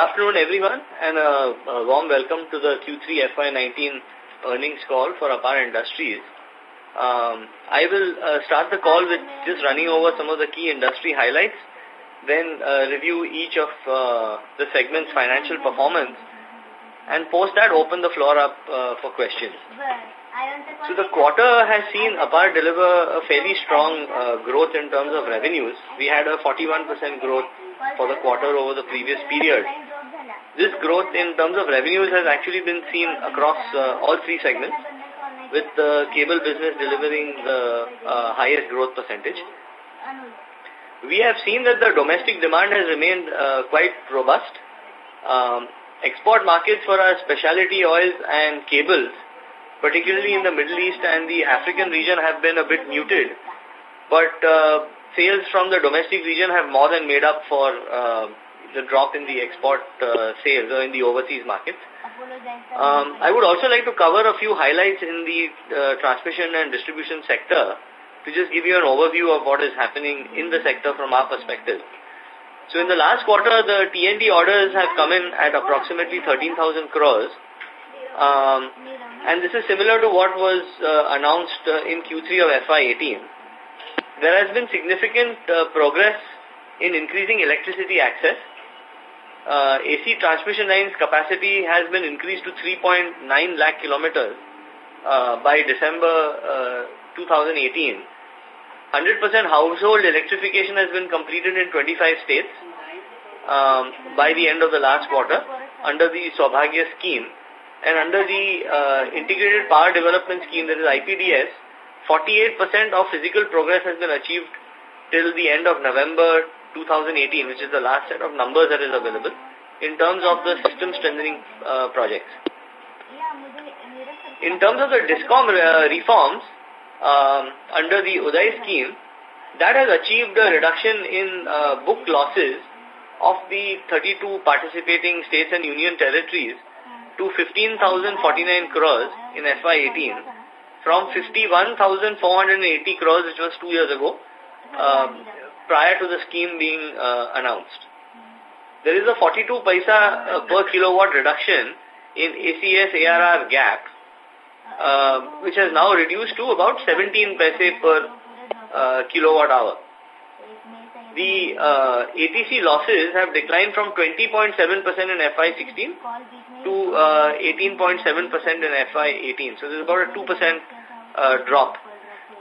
afternoon, everyone, and a, a warm welcome to the Q3 FY19 earnings call for APAR Industries. Um, I will uh, start the call with just running over some of the key industry highlights, then uh, review each of uh, the segment's financial performance, and post that open the floor up uh, for questions. So the quarter has seen APAR deliver a fairly strong uh, growth in terms of revenues. We had a 41% growth for the quarter over the previous period. This growth in terms of revenues has actually been seen across uh, all three segments with the cable business delivering the uh, highest growth percentage. We have seen that the domestic demand has remained uh, quite robust. Um, export markets for our specialty oils and cables, particularly in the Middle East and the African region, have been a bit muted. But sales from the domestic region have more than made up for the drop in the export uh, sales or in the overseas markets. Um, I would also like to cover a few highlights in the uh, transmission and distribution sector to just give you an overview of what is happening in the sector from our perspective. So in the last quarter, the T&D orders have come in at approximately 13,000 crores. Um, and this is similar to what was uh, announced uh, in Q3 of FY18. There has been significant uh, progress in increasing electricity access uh, AC transmission lines capacity has been increased to 3.9 lakh kilometers uh, by December uh, 2018. 100% household electrification has been completed in 25 states um, by the end of the last quarter under the Saubhagya scheme. And under the uh, Integrated Power Development Scheme, that is IPDS, 48% of physical progress has been achieved till the end of November 2018, which is the last set of numbers that is available, in terms of the system strengthening uh, projects. In terms of the DISCOM uh, reforms, um, under the UDAY scheme, that has achieved a reduction in uh, book losses of the 32 participating states and union territories to 15,049 crores in FY18 from 51,480 crores, which was two years ago, um, prior to the scheme being uh, announced. There is a 42 paisa uh, per kilowatt reduction in ACS ARR gap, uh, which has now reduced to about 17 paise per kilowatt hour. The ATC losses have declined from 20.7% in FY16 to 18.7% uh, in FY18. So there's about a 2% uh, drop.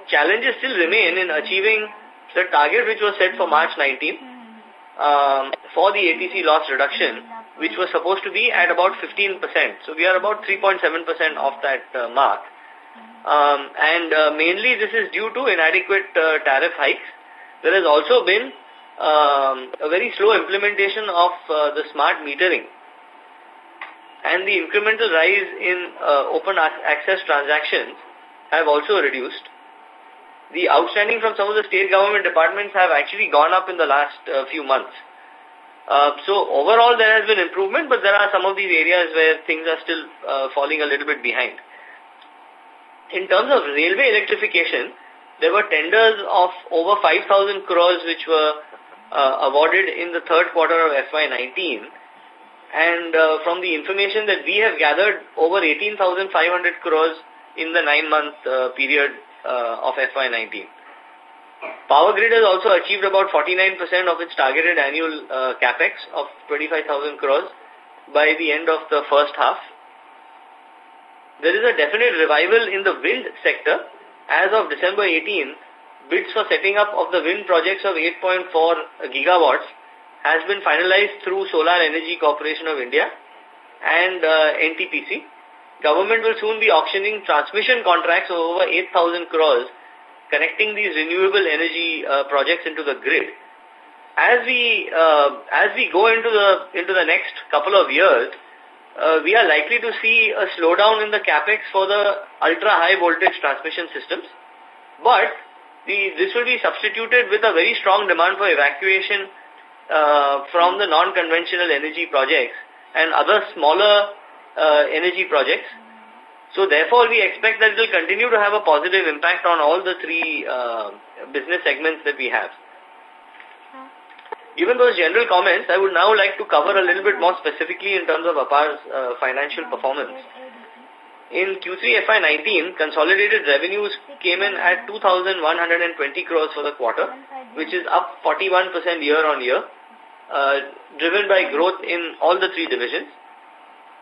Challenges still remain in achieving the target which was set for March 19 um, for the ATC loss reduction, which was supposed to be at about 15%. So we are about 3.7% off that uh, mark. Um, and uh, mainly this is due to inadequate uh, tariff hikes. There has also been um, a very slow implementation of uh, the smart metering. And the incremental rise in uh, open access transactions have also reduced the outstanding from some of the state government departments have actually gone up in the last uh, few months. Uh, so overall there has been improvement, but there are some of these areas where things are still uh, falling a little bit behind. In terms of railway electrification, there were tenders of over 5,000 crores which were uh, awarded in the third quarter of FY19. And from the information that we have gathered, over 18,500 crores in the nine-month period uh, of FY19. Power Grid has also achieved about 49% of its targeted annual uh, capex of 25,000 crores by the end of the first half. There is a definite revival in the wind sector. As of December 18, bids for setting up of the wind projects of 8.4 gigawatts has been finalized through Solar Energy Corporation of India and uh, NTPC government will soon be auctioning transmission contracts of over 8,000 crores connecting these renewable energy uh, projects into the grid. As we uh, as we go into the into the next couple of years, uh, we are likely to see a slowdown in the capex for the ultra high voltage transmission systems, but the this will be substituted with a very strong demand for evacuation uh, from the non-conventional energy projects and other smaller uh, energy projects. So therefore, we expect that it will continue to have a positive impact on all the three uh, business segments that we have. Given those general comments, I would now like to cover a little bit more specifically in terms of APAR's uh, financial performance. In Q3 FY19, consolidated revenues came in at 2,120 crores for the quarter, which is up 41% year on year, uh, driven by growth in all the three divisions.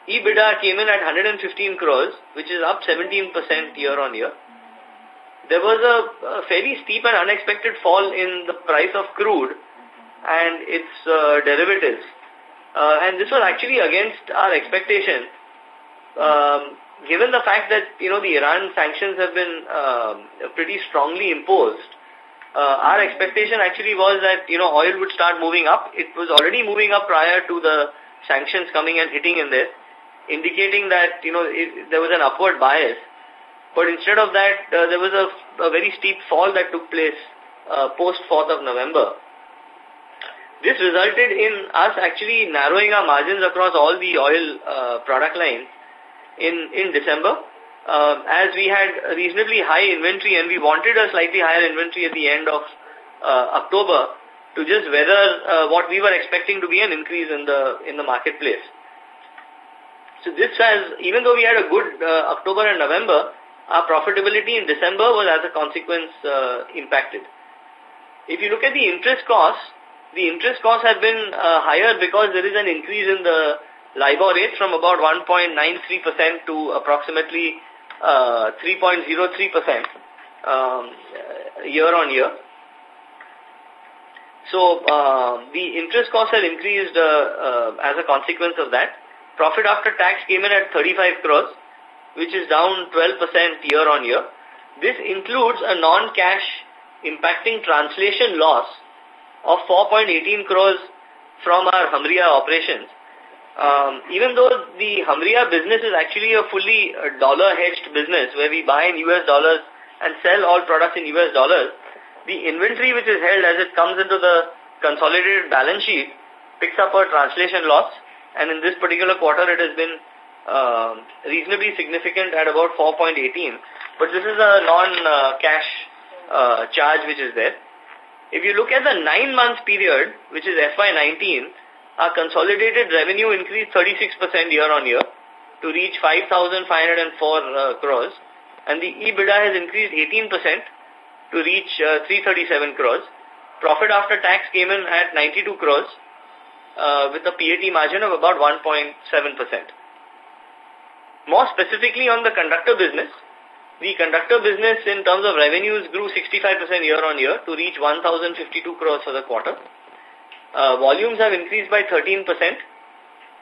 EBITDA came in at 115 crores, which is up 17% year on year. There was a, a, fairly steep and unexpected fall in the price of crude and its uh, derivatives. Uh, and this was actually against our expectation. Um, given the fact that, you know, the Iran sanctions have been uh, pretty strongly imposed, uh, our expectation actually was that, you know, oil would start moving up. It was already moving up prior to the sanctions coming and hitting in there, indicating that, you know, it, there was an upward bias. But instead of that, uh, there was a, a, very steep fall that took place uh, post 4th of November. This resulted in us actually narrowing our margins across all the oil uh, product lines in, in December, uh, as we had reasonably high inventory and we wanted a slightly higher inventory at the end of uh, October to just weather uh, what we were expecting to be an increase in the in the marketplace. So this has, even though we had a good uh, October and November, our profitability in December was as a consequence uh, impacted. If you look at the interest costs, the interest costs have been uh, higher because there is an increase in the LIBOR rate from about 1.93% to approximately uh, 3.03% um, year on year. So uh, the interest costs have increased uh, uh, as a consequence of that. Profit after tax came in at 35 crores, which is down 12% year on year. This includes a non-cash impacting translation loss of 4.18 crores from our Hamriyah operations, um, even though the Hamriyah business is actually a fully uh, dollar-hedged business where we buy in US dollars and sell all products in US dollars, the inventory which is held as it comes into the consolidated balance sheet picks up a translation loss and in this particular quarter it has been uh, reasonably significant at about 4.18 but this is a non-cash uh, charge which is there. If you look at the nine-month period, which is FY19, our consolidated revenue increased 36% year on year to reach 5,504 uh, crores and the EBITDA has increased 18% to reach uh, 337 crores. Profit after tax came in at 92 crores uh, with a PAT margin of about 1.7%. More specifically on the conductor business, the conductor business in terms of revenues grew 65% year on year to reach 1,052 crores for the quarter uh, volumes have increased by 13%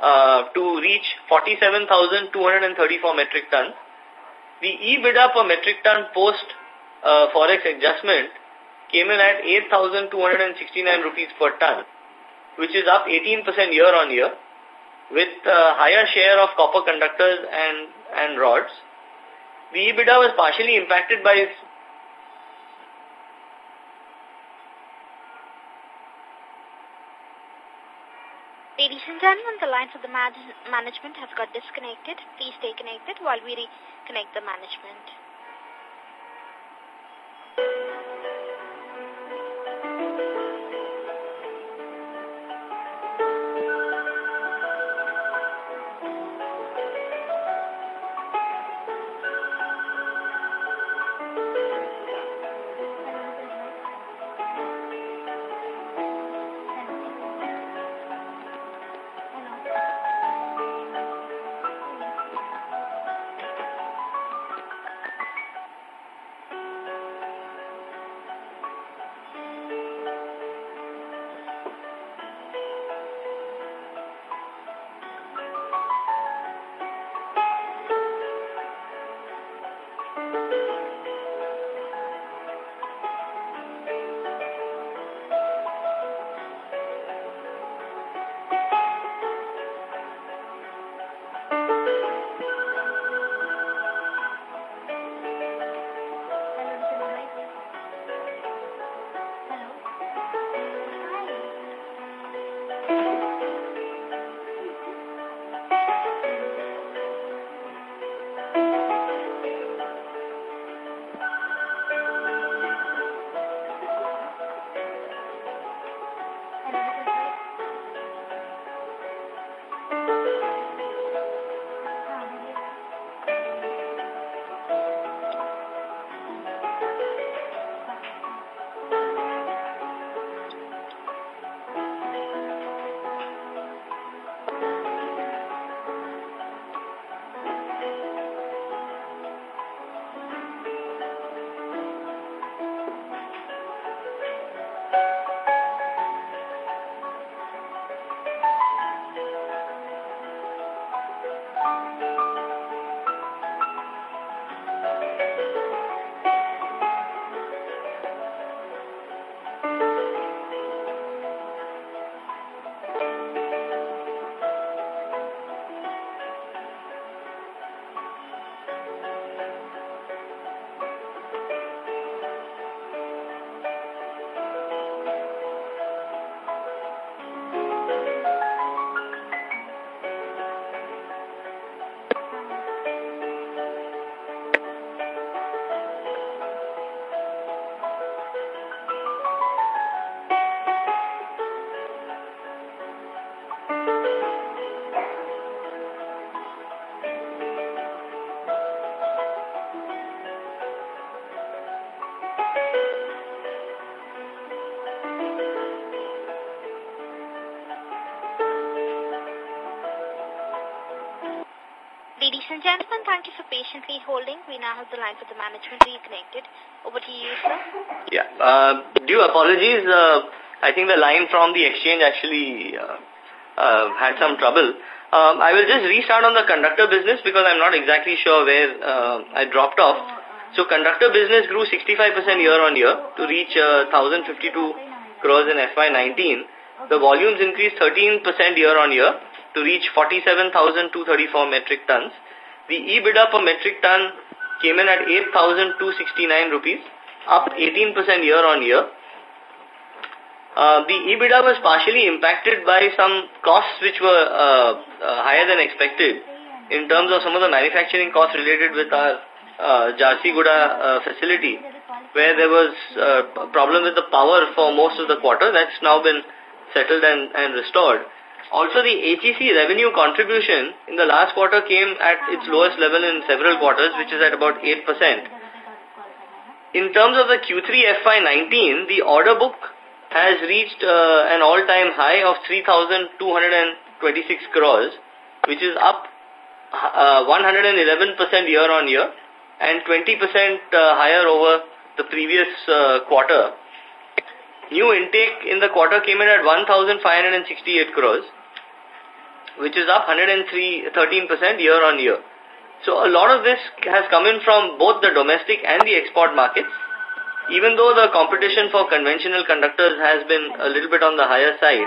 uh, to reach 47,234 metric tons. The EBITDA per metric ton post uh, forex adjustment came in at 8,269 rupees per ton, which is up 18% year on year with a higher share of copper conductors and, and rods. The EBITDA was partially impacted by its. Ladies and gentlemen, the lines of the management have got disconnected. Please stay connected while we reconnect the management. Gentlemen, thank you for patiently holding. We now have the line for the management reconnected. Over to you, sir. Yeah. Uh, due apologies. Uh, I think the line from the exchange actually uh, uh, had some trouble. Um, I will just restart on the conductor business because I'm not exactly sure where uh, I dropped off. So conductor business grew 65% year on year to reach uh, 1052 crores in FY19. The volumes increased 13% year on year to reach 47,234 metric tons. The EBITDA per metric ton came in at 8,269 rupees, up 18% year on year. Uh, the EBITDA was partially impacted by some costs which were uh, uh, higher than expected in terms of some of the manufacturing costs related with our uh, Jharsuguda uh, facility where there was uh, a problem with the power for most of the quarter. That's now been settled and, and restored. Also, the HEC revenue contribution in the last quarter came at its lowest level in several quarters, which is at about 8%. In terms of the Q3 FY19, the order book has reached uh, an all-time high of 3,226 crores, which is up uh, 111% year-on-year and 20% uh, higher over the previous quarter. New intake in the quarter came in at 1,568 crores, which is up 113% year-on-year. So a lot of this has come in from both the domestic and the export markets even though the competition for conventional conductors has been a little bit on the higher side,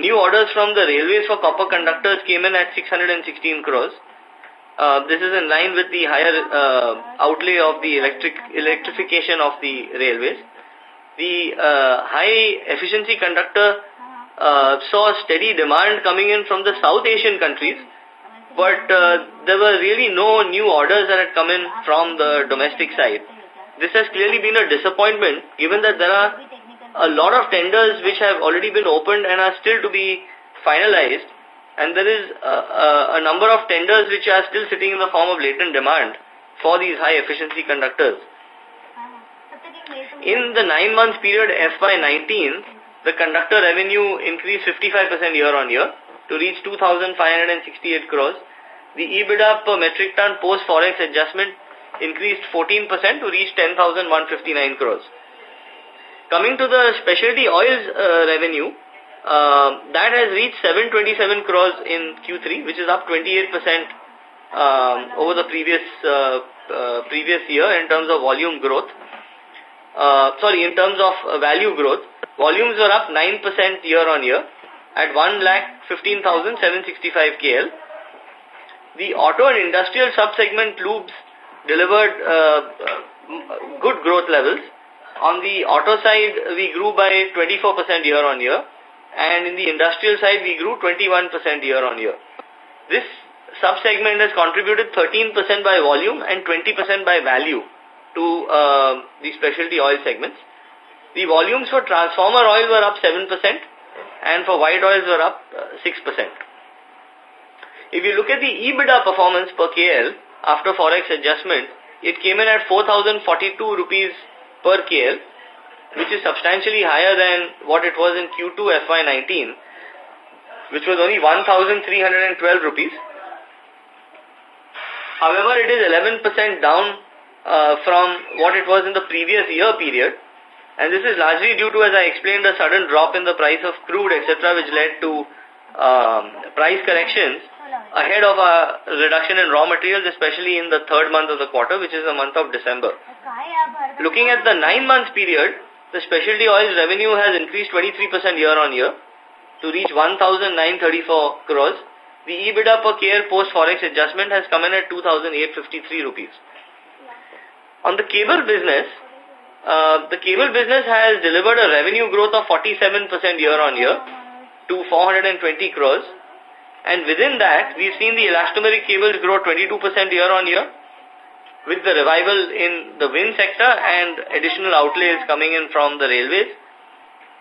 new orders from the railways for copper conductors came in at 616 crores. Uh, this is in line with the higher uh, outlay of the electric electrification of the railways. The uh, high efficiency conductor uh, saw steady demand coming in from the South Asian countries, but uh, there were really no new orders that had come in from the domestic side. This has clearly been a disappointment given that there are a lot of tenders which have already been opened and are still to be finalized and there is a, a, a number of tenders which are still sitting in the form of latent demand for these high efficiency conductors. In the nine month period FY19, the conductor revenue increased 55% year on year to reach 2,568 crores. The EBITDA per metric ton post forex adjustment increased 14% to reach 10,159 crores. Coming to the specialty oils uh, revenue, uh, that has reached 727 crores in Q3, which is up 28% um, over the previous uh, uh, previous year in terms of volume growth. Uh, sorry, in terms of uh, value growth, volumes were up 9% year on year at 1 lakh 15,765 KL. The auto and industrial subsegment lubes delivered uh, good growth levels. On the auto side, we grew by 24% year on year, and in the industrial side, we grew 21% year on year. This subsegment has contributed 13% by volume and 20% by value to uh, the specialty oil segments. The volumes for transformer oil were up 7% and for white oils were up uh, 6%. If you look at the EBITDA performance per KL, after forex adjustment, it came in at 4,042 rupees per KL, which is substantially higher than what it was in Q2 FY19, which was only 1,312 rupees. However, it is 11% down uh, from what it was in the previous year period. And this is largely due to, as I explained, a sudden drop in the price of crude, etc., which led to um, price corrections ahead of a reduction in raw materials, especially in the third month of the quarter, which is the month of December. Looking at the nine-month period, the specialty oils revenue has increased 23% year-on-year to reach 1,934 crores. The EBITDA per KL post-forex adjustment has come in at 2,853 rupees. On the cable business, uh, the cable business has delivered a revenue growth of 47% year-on-year to 420 crores and within that, we've seen the elastomeric cables grow 22% year on year with the revival in the wind sector and additional outlays coming in from the railways.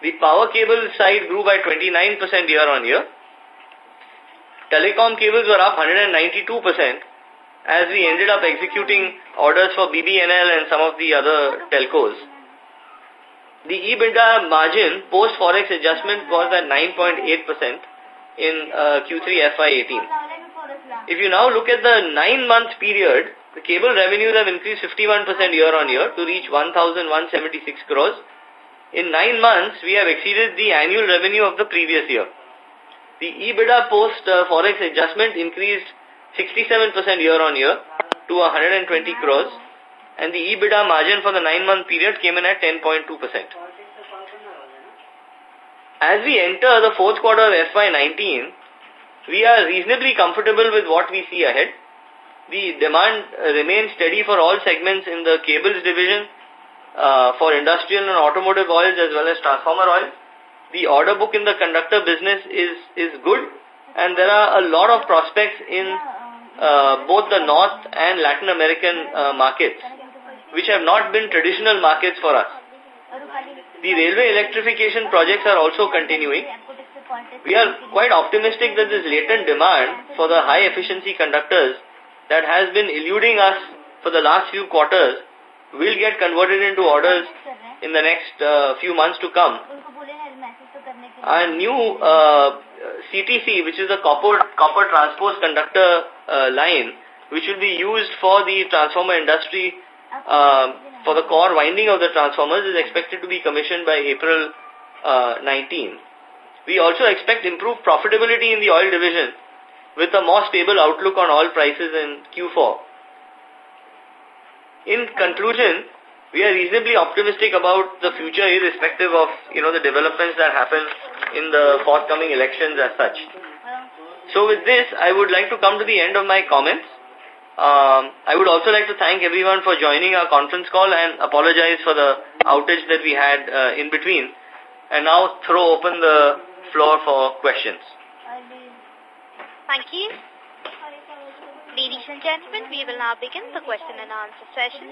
The power cable side grew by 29% year on year. Telecom cables were up 192% as we ended up executing orders for BBNL and some of the other telcos. The EBITDA margin post-forex adjustment was at 9.8% in uh, Q3 FY18. If you now look at the nine-month period, the cable revenues have increased 51% year-on-year to reach 1,176 crores. In nine months, we have exceeded the annual revenue of the previous year. The EBITDA post uh, forex adjustment increased 67% year-on-year to 120 crores and the EBITDA margin for the nine-month period came in at 10.2%. As we enter the fourth quarter of FY19, we are reasonably comfortable with what we see ahead. The demand remains steady for all segments in the cables division, uh, for industrial and automotive oils as well as transformer oil. The order book in the conductor business is, is good and there are a lot of prospects in uh, both the North and Latin American uh, markets, which have not been traditional markets for us. The railway electrification projects are also continuing. We are quite optimistic that this latent demand for the high efficiency conductors that has been eluding us for the last few quarters will get converted into orders in the next uh, few months to come. A new uh, CTC, which is a copper, copper transpose conductor uh, line, which will be used for the transformer industry uh, for the core winding of the transformers is expected to be commissioned by April uh, 19. We also expect improved profitability in the oil division with a more stable outlook on oil prices in Q4. In conclusion, we are reasonably optimistic about the future irrespective of, you know, the developments that happen in the forthcoming elections as such. So with this, I would like to come to the end of my comments. Um, I would also like to thank everyone for joining our conference call and apologize for the outage that we had uh, in between. And now throw open the floor for questions. Thank you. Ladies and gentlemen, we will now begin the question and answer session.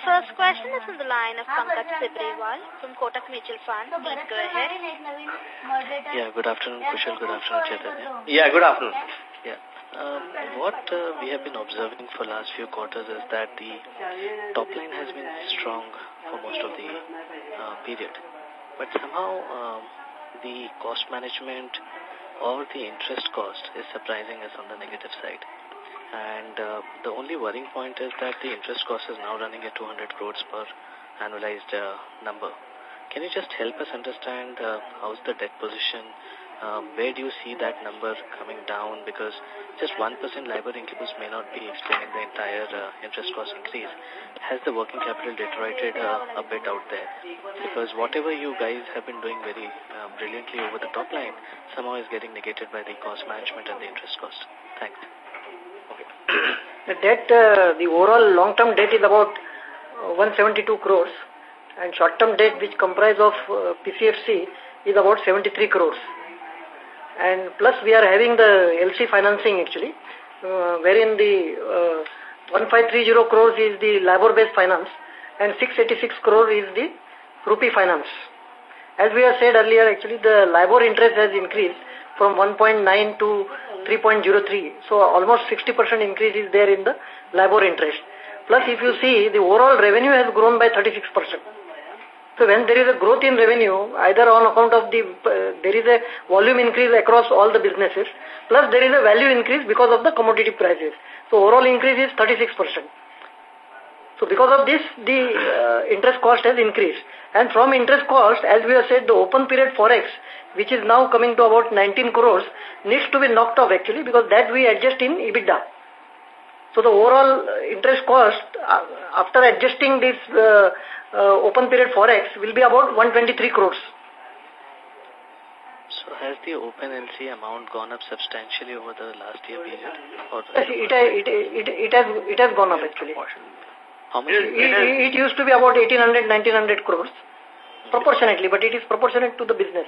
The first question is from the line of Pankaj Tibrewal from Kotak Mutual Fund. Please go ahead. Yeah, good afternoon, Kushal. Good afternoon, Chaitanya. Yeah, good afternoon. Yeah. Um, what uh, we have been observing for last few quarters is that the top line has been strong for most of the uh, period. But somehow um, the cost management or the interest cost is surprising us on the negative side. And uh, the only worrying point is that the interest cost is now running at 200 crores per annualized uh, number. Can you just help us understand uh, how's the debt position? Uh, where do you see that number coming down? Because just 1% LIBOR increase may not be explaining the entire uh, interest cost increase. Has the working capital deteriorated uh, a bit out there? Because whatever you guys have been doing very uh, brilliantly over the top line, somehow is getting negated by the cost management and the interest cost. Thanks. The debt, uh, the overall long-term debt is about uh, 172 crores and short-term debt which comprise of uh, PCFC is about 73 crores. And plus we are having the LC financing actually, wherein the uh, 1530 crores is the LIBOR-based finance and 686 crores is the rupee finance. As we have said earlier, actually the LIBOR interest has increased from 1.9 to 3.03. So almost 60% increase is there in the LIBOR interest. Plus if you see, the overall revenue has grown by 36%. So when there is a growth in revenue, either on account of the, uh, there is a volume increase across all the businesses, plus there is a value increase because of the commodity prices. So overall increase is 36%. So because of this, the uh, interest cost has increased. And from interest cost, as we have said, the open period forex, which is now coming to about 19 crores, needs to be knocked off actually because that we adjust in EBITDA. So the overall interest cost, uh, after adjusting this uh, uh, open period forex will be about 123 crores. So has the open LC amount gone up substantially over the last year period? Or it, it, it, it, has, it has gone up actually. How much? It, it, it used to be about 1800, 1900 crores proportionately, but it is proportionate to the business.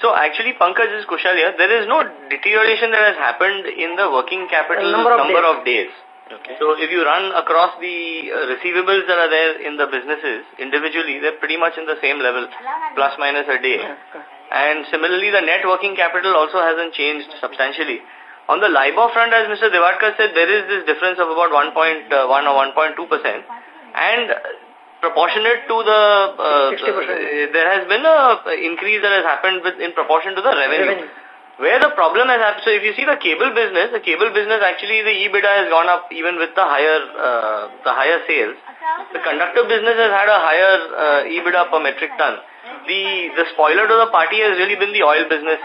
So actually, Pankaj is Kushal here. There is no deterioration that has happened in the working capital number of number days. of days. Okay. So if you run across the uh, receivables that are there in the businesses individually, they're pretty much in the same level, plus minus a day. And similarly, the net working capital also hasn't changed substantially. On the LIBOR front, as Mr. Diwadkar said, there is this difference of about 1.1 or 1.2%. And proportionate to the, uh, 60%. uh, there has been a increase that has happened with, in proportion to the revenue. Revenue. Where the problem has happened, so if you see the cable business, the cable business actually the EBITDA has gone up even with the higher, uh, the higher sales. The conductor business has had a higher uh, EBITDA per metric ton. The, the spoiler to the party has really been the oil business,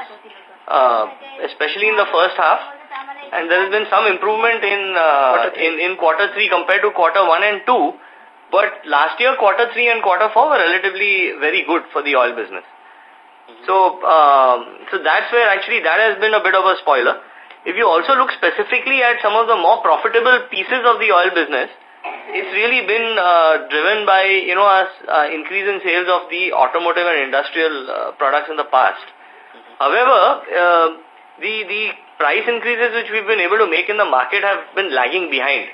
uh, especially in the first half. And there has been some improvement in, uh, in, in quarter three compared to quarter one and two. But last year, quarter three and quarter four were relatively very good for the oil business. So, um, so that's where actually that has been a bit of a spoiler. If you also look specifically at some of the more profitable pieces of the oil business, it's really been uh, driven by, you know, a uh, increase in sales of the automotive and industrial uh, products in the past. However, uh, the, the price increases which we've been able to make in the market have been lagging behind.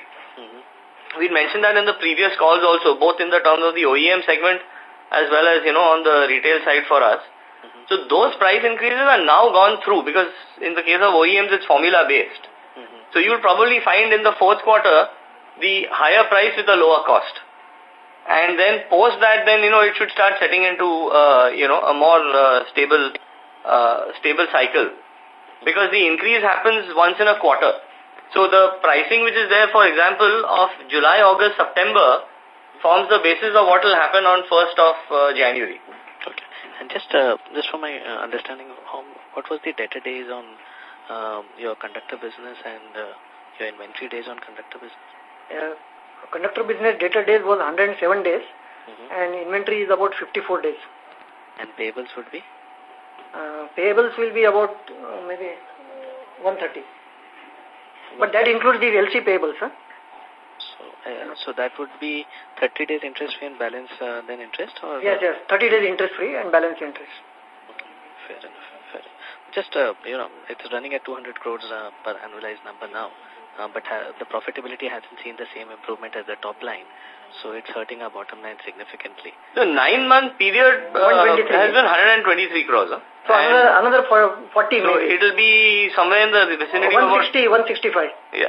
We mentioned that in the previous calls also, both in the terms of the OEM segment as well as, you know, on the retail side for us. So those price increases are now gone through because in the case of OEMs, it's formula based. So you'll probably find in the fourth quarter the higher price with a lower cost. And then post that, then, you know, it should start setting into, uh, you know, a more uh, stable, uh, stable cycle. Because the increase happens once in a quarter. So the pricing which is there, for example, of July, August, September forms the basis of what will happen on 1st of uh, January. Okay. And just uh, just from my uh, understanding, how, what was the debtor days on um, your conductor business and uh, your inventory days on conductor business? Uh, conductor business debtor days was 107 days Mhm. and inventory is about 54 days. And payables would be? Uh, payables will be about uh, maybe 130. But that includes the LC payables, huh? So, uh, so that would be 30 days interest free and balance uh, then interest? or Yes, yes. 30 days interest free and balance interest. Okay, fair enough. Fair enough. Just, uh, you know, it's running at 200 crores uh, per annualized number now, uh, but ha the profitability hasn't seen the same improvement as the top line, so it's hurting our bottom line significantly. The nine-month period uh, 123. has been 123 crores. Huh? So And another, another for 40 so maybe. it'll be somewhere in the vicinity of 160, 165. Yeah.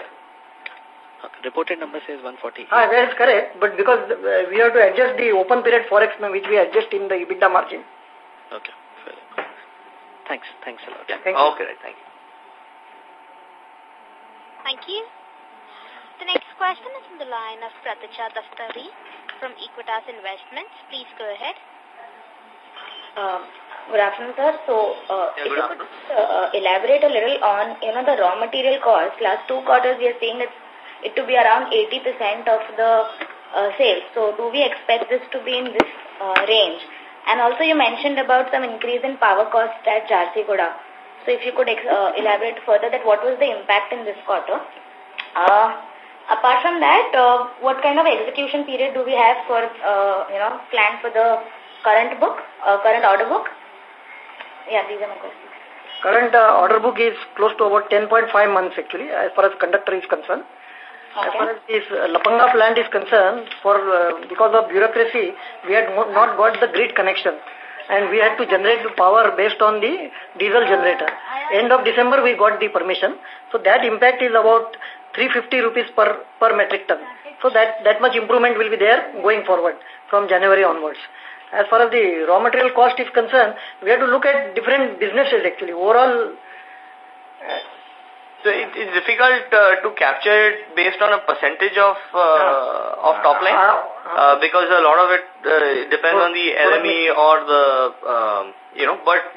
Okay, reported number says 140. Ah, that is correct, but because uh, we have to adjust the open period forex which we adjust in the EBITDA margin. Okay. Thanks, thanks a lot. yeah. Thank you. Okay, right, thank you. Thank you. The next question is from the line of Praticha Daftari from Equitas Investments. Please go ahead. Uh, good afternoon, sir. So, uh, Yeah, if you could uh, elaborate a little on, you know, the raw material cost. Last two quarters, we are seeing it, it to be around 80% of the uh, sales. So, do we expect this to be in this uh, range? And also, you mentioned about some increase in power cost at Jharsuguda. So, if you could ex uh, elaborate further that what was the impact in this quarter? Uh, apart from that, uh, what kind of execution period do we have for, uh, you know, plan for the current book, uh, current order book? Yeah, these are my questions. Current uh, order book is close to about 10.5 months actually as far as conductor is concerned. Okay. As far as this uh, Lapanga plant is concerned, for uh, because of bureaucracy, we had not got the grid connection and we had to generate the power based on the diesel generator. End of December, we got the permission. So that impact is about 350 rupees per, per metric ton. So that, that much improvement will be there going forward from January onwards. As far as the raw material cost is concerned, we have to look at different businesses actually. Overall, So it, it's difficult uh, to capture it based on a percentage of uh, of top line uh, because a lot of it uh, depends on the LME or the um, you know. But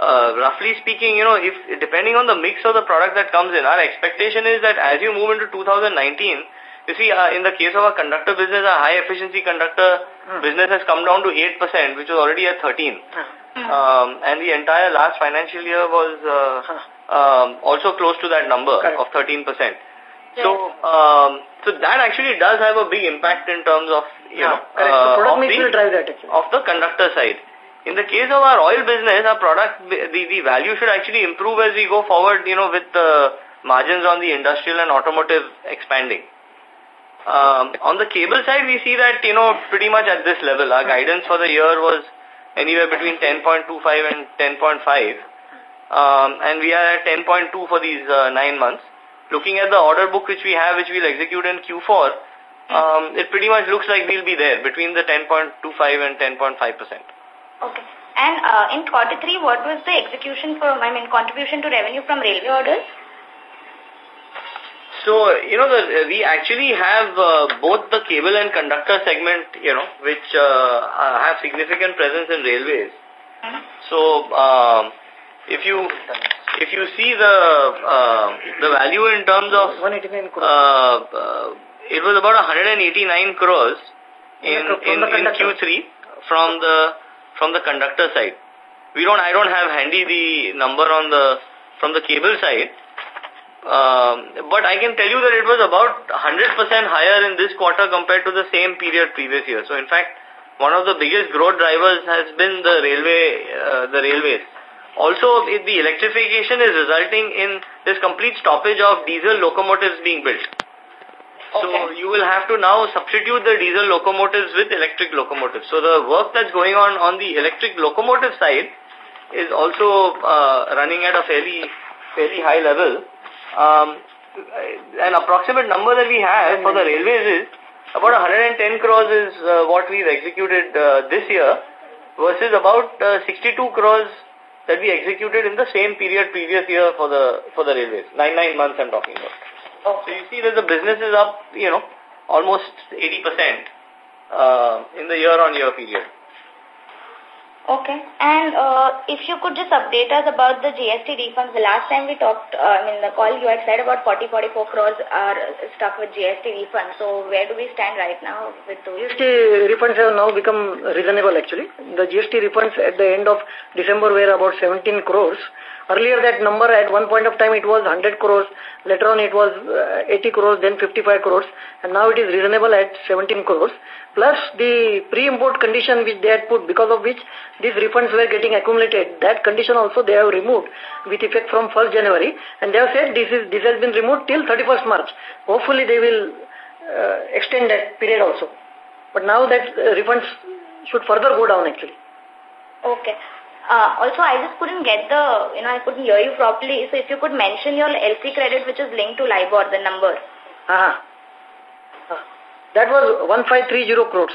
uh, roughly speaking, you know, if depending on the mix of the product that comes in, our expectation is that as you move into 2019, you see, uh, in the case of our conductor business, our high efficiency conductor business has come down to 8%, which was already at 13. Um, and the entire last financial year was uh, um, also close to that number Correct. of 13%. So, um, so that actually does have a big impact in terms of, you know, correct. So uh, product of, mix the, will drive that of the conductor side. In the case of our oil business, our product, the, the value should actually improve as we go forward, you know, with the margins on the industrial and automotive expanding. Um, on the cable side, we see that, you know, pretty much at this level. Our guidance for the year was anywhere between 10.25 and 10.5. Um, and we are at 10.2 for these uh, nine months. Looking at the order book which we have, which we'll execute in Q4, um, it pretty much looks like we'll be there between the 10.25 and 10.5 percent. Okay. And uh, in quarter three, what was the execution for, I mean, contribution to revenue from railway orders? So, you know, the, we actually have uh, both the cable and conductor segment, you know, which uh, uh have significant presence in railways. Mm -hmm. So, um, if you if you see the uh, the value in terms of uh, uh, it was about 189 crores in in, in Q3 from the from the conductor side. We don't, I don't have handy the number on the, from the cable side. Um, but I can tell you that it was about 100% higher in this quarter compared to the same period previous year. So in fact, one of the biggest growth drivers has been the railway, uh, the railways. Also, the electrification is resulting in this complete stoppage of diesel locomotives being built. So you will have to now substitute the diesel locomotives with electric locomotives. So the work that's going on on the electric locomotive side is also uh, running at a fairly fairly high level. Um, an approximate number that we have for the railways is about 110 crores is uh, what we've executed uh, this year versus about uh, 62 crores that we executed in the same period previous year for the for the railways. Nine nine months I'm talking about. So you see that the business is up, you know, almost 80% uh, in the year-on-year -year period. Okay. And uh, if you could just update us about the GST refunds. The last time we talked, uh, I mean, the call you had said about 40-44 crores are stuck with GST refunds. So where do we stand right now with those? GST refunds have now become reasonable actually. The GST refunds at the end of December were about 17 crores. Earlier that number at one point of time it was 100 crores, later on it was uh, 80 crores, then 55 crores and now it is reasonable at 17 crores. Plus the pre-import condition which they had put because of which these refunds were getting accumulated, that condition also they have removed with effect from 1st January and they have said this, is, this has been removed till 31st March. Hopefully they will uh, extend that period also. But now that uh, refunds should further go down actually. Okay. Uh, also, I just couldn't get the, you know, I couldn't hear you properly. So if you could mention your LC credit which is linked to LIBOR, the number. Uh -huh. That was 1530 crores.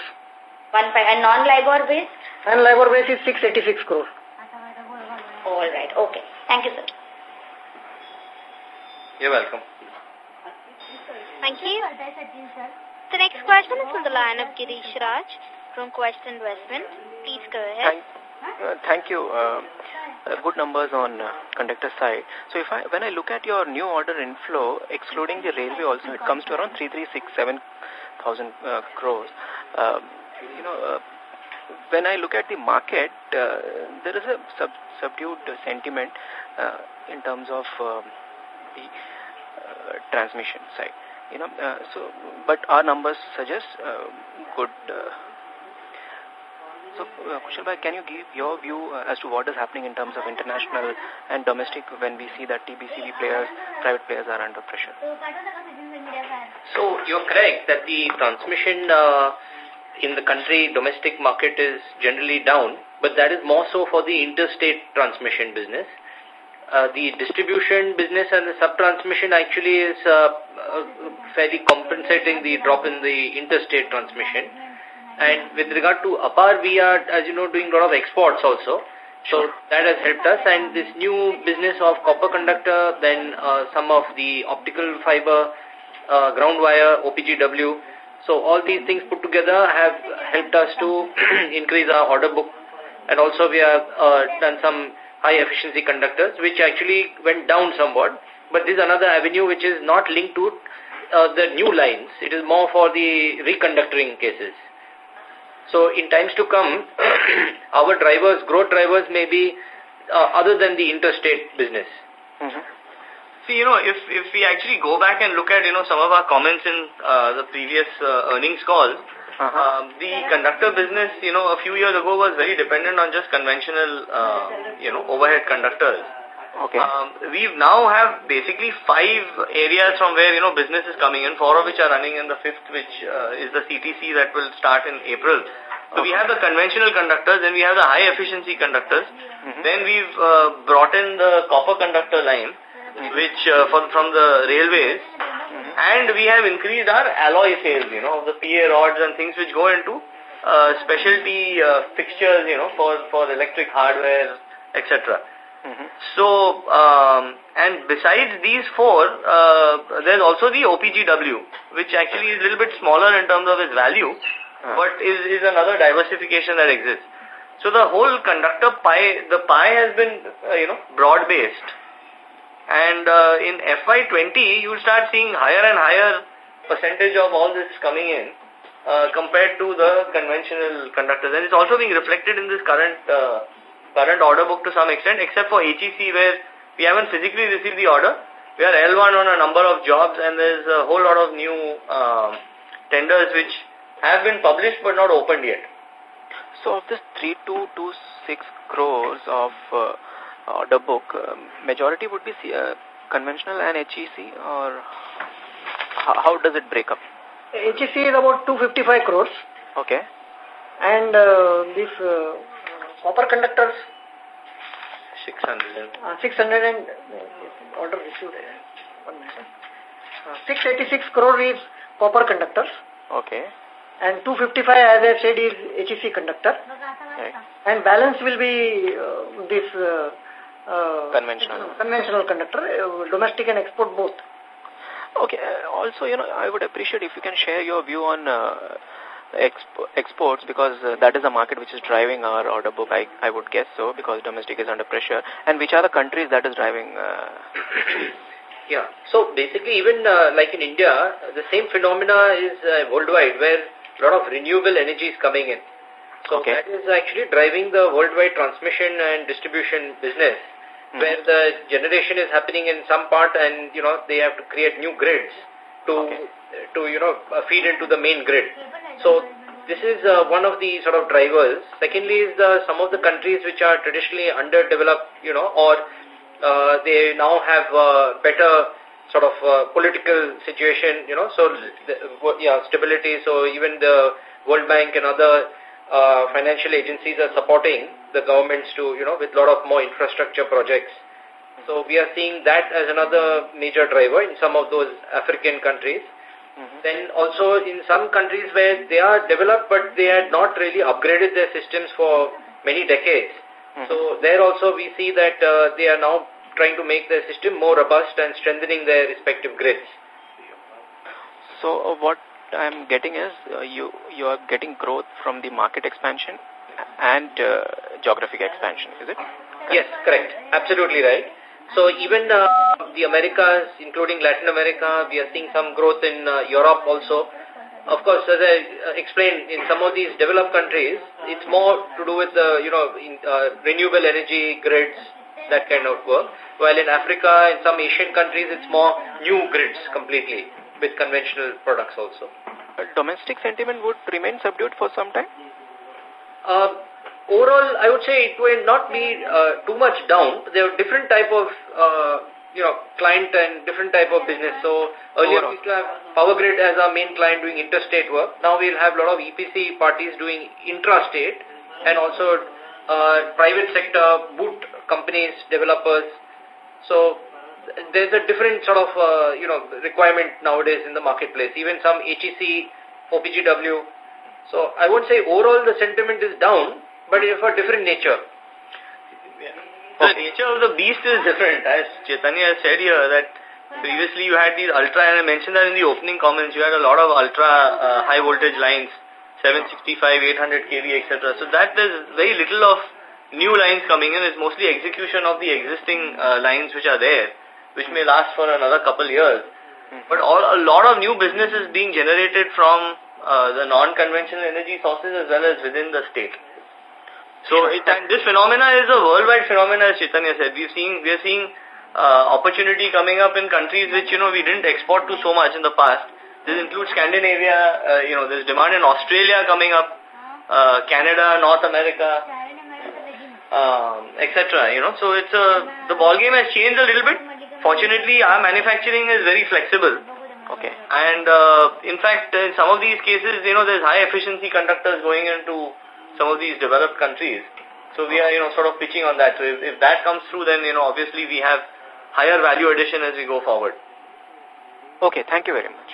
One five, and non-LIBOR base? And LIBOR base is 686 crores. All right, okay. Thank you, sir. You're welcome. Thank you. The next question is from the line of Girish Raj from Quest Investment. Please go ahead. Thank uh, thank you. Uh, uh, good numbers on uh, conductor side. So if I when I look at your new order inflow, excluding the railway also, it comes to around 3367 thousand uh, crores. Um, you know, uh, when I look at the market, uh, there is a sub subdued sentiment uh, in terms of uh, the uh, transmission side. You know, uh, so but our numbers suggest uh, good. Uh, so, uh, Kushalbhai, can you give your view uh, as to what is happening in terms of international and domestic when we see that TBCB players, private players are under pressure? So, you're correct that the transmission uh, in the country, domestic market is generally down, but that is more so for the interstate transmission business. Uh, the distribution business and the sub-transmission actually is uh, uh, fairly compensating the drop in the interstate transmission. And with regard to APAR, we are, as you know, doing a lot of exports also. So that has helped us. And this new business of copper conductor, then uh, some of the optical fiber, uh, ground wire, OPGW. So all these things put together have helped us to increase our order book. And also we have uh, done some high efficiency conductors, which actually went down somewhat. But this is another avenue which is not linked to uh, the new lines. It is more for the reconductoring cases. So in times to come, our drivers, growth drivers may be uh, other than the interstate business. Mm -hmm. See, you know, if, if we actually go back and look at, you know, some of our comments in uh, the previous uh, earnings call, -huh. um, the conductor business, you know, a few years ago was very dependent on just conventional, uh, you know, overhead conductors. Okay. Um, we now have basically five areas from where, you know, business is coming in, four of which are running and the fifth, which uh, is the CTC that will start in April. So we have the conventional conductors, then we have the high efficiency conductors. Mm -hmm. Then we've uh, brought in the copper conductor line, mm-hmm. which uh, from, from the railways. Mm-hmm. And we have increased our alloy sales, you know, the PA rods and things which go into uh, specialty uh, fixtures, you know, for, for electric hardware, etc. Mm -hmm. So, um, and besides these four, uh, there's also the OPGW, which actually is a little bit smaller in terms of its value, uh. but is, is another diversification that exists. So the whole conductor pie, the pie has been, uh, you know, broad-based. And uh, in FY20, you'll start seeing higher and higher percentage of all this coming in uh, compared to the conventional conductors. And it's also being reflected in this current uh, current order book to some extent, except for HEC where we haven't physically received the order. We are L1 on a number of jobs and there's a whole lot of new uh, tenders which have been published but not opened yet. So of this 3226 crores of order book, uh, majority would be uh, conventional and HEC or how, does it break up? HEC is about 255 crores. Okay. And uh, this uh, copper conductors 600 uh, 600 and uh, order received uh, one minute. Uh, 686 crore is copper conductors. Okay. And 255, as I said, is HEC conductor. Right. And balance will be uh, this uh, uh, conventional conventional conductor, uh, domestic and export both. Okay. Uh, also, you know, I would appreciate if you can share your view on uh, exp exports because uh, that is a market which is driving our order book. I, I would guess so because domestic is under pressure. And which are the countries that is driving? Uh, yeah. So basically, even uh, like in India, the same phenomena is uh, worldwide where a lot of renewable energy is coming in. So okay. that is actually driving the worldwide transmission and distribution business mm. where the generation is happening in some part and, you know, they have to create new grids to, okay. to you know, uh, feed into the main grid. So this is uh, one of the sort of drivers. Secondly is the, some of the countries which are traditionally underdeveloped, you know, or uh, they now have uh, better sort of uh, political situation, you know, so the, yeah, stability. So even the World Bank and other uh, financial agencies are supporting the governments to, you know, with a lot of more infrastructure projects. So we are seeing that as another major driver in some of those African countries. Mm -hmm. Then also in some countries where they are developed but they had not really upgraded their systems for many decades. Mm -hmm. So there also we see that uh, they are now trying to make their system more robust and strengthening their respective grids. So uh, what I'm getting is uh, you you are getting growth from the market expansion and uh, geographic expansion, is it? Yes, correct. Absolutely right. So even uh, the Americas, including Latin America, we are seeing some growth in uh, Europe also. Of course, as I uh, explained, in some of these developed countries, it's more to do with the, you know, in, uh, renewable energy grids, that kind of work. While in Africa, in some Asian countries, it's more new grids completely with conventional products also. domestic sentiment would remain subdued for some time? Uh, overall, I would say it will not be uh, too much down. There are different type of, uh, you know, client and different type of business. So earlier overall. we used to have Power Grid as our main client doing interstate work. Now we'll have a lot of EPC parties doing intrastate and also uh, private sector boot companies, developers. So there's a different sort of, uh, you know, requirement nowadays in the marketplace. Even some HEC, OPGW. So I won't say overall the sentiment is down, but it's of a different nature. Yeah. The nature of the beast is different. As Chaitanya said here that previously you had these ultra, and I mentioned that in the opening comments, you had a lot of ultra uh, high voltage lines, 765, 800 kV, etc. So that there's very little of new lines coming in. It's mostly execution of the existing uh, lines which are there, which may last for another couple years. But all, a lot of new business is being generated from uh, the non-conventional energy sources as well as within the state. So it, and this phenomena is a worldwide phenomena, as Chaitanya said. We are seeing uh, opportunity coming up in countries which, you know, we didn't export to so much in the past. This includes Scandinavia, uh, you know, there's demand in Australia coming up, uh, Canada, North America, um, etc. You know, so it's a, the ball game has changed a little bit. Fortunately, our manufacturing is very flexible. Okay. And uh, in fact, in some of these cases, you know, there's high efficiency conductors going into some of these developed countries. So we are, you know, sort of pitching on that. So if, if that comes through, then, you know, obviously we have higher value addition as we go forward. Okay, thank you very much.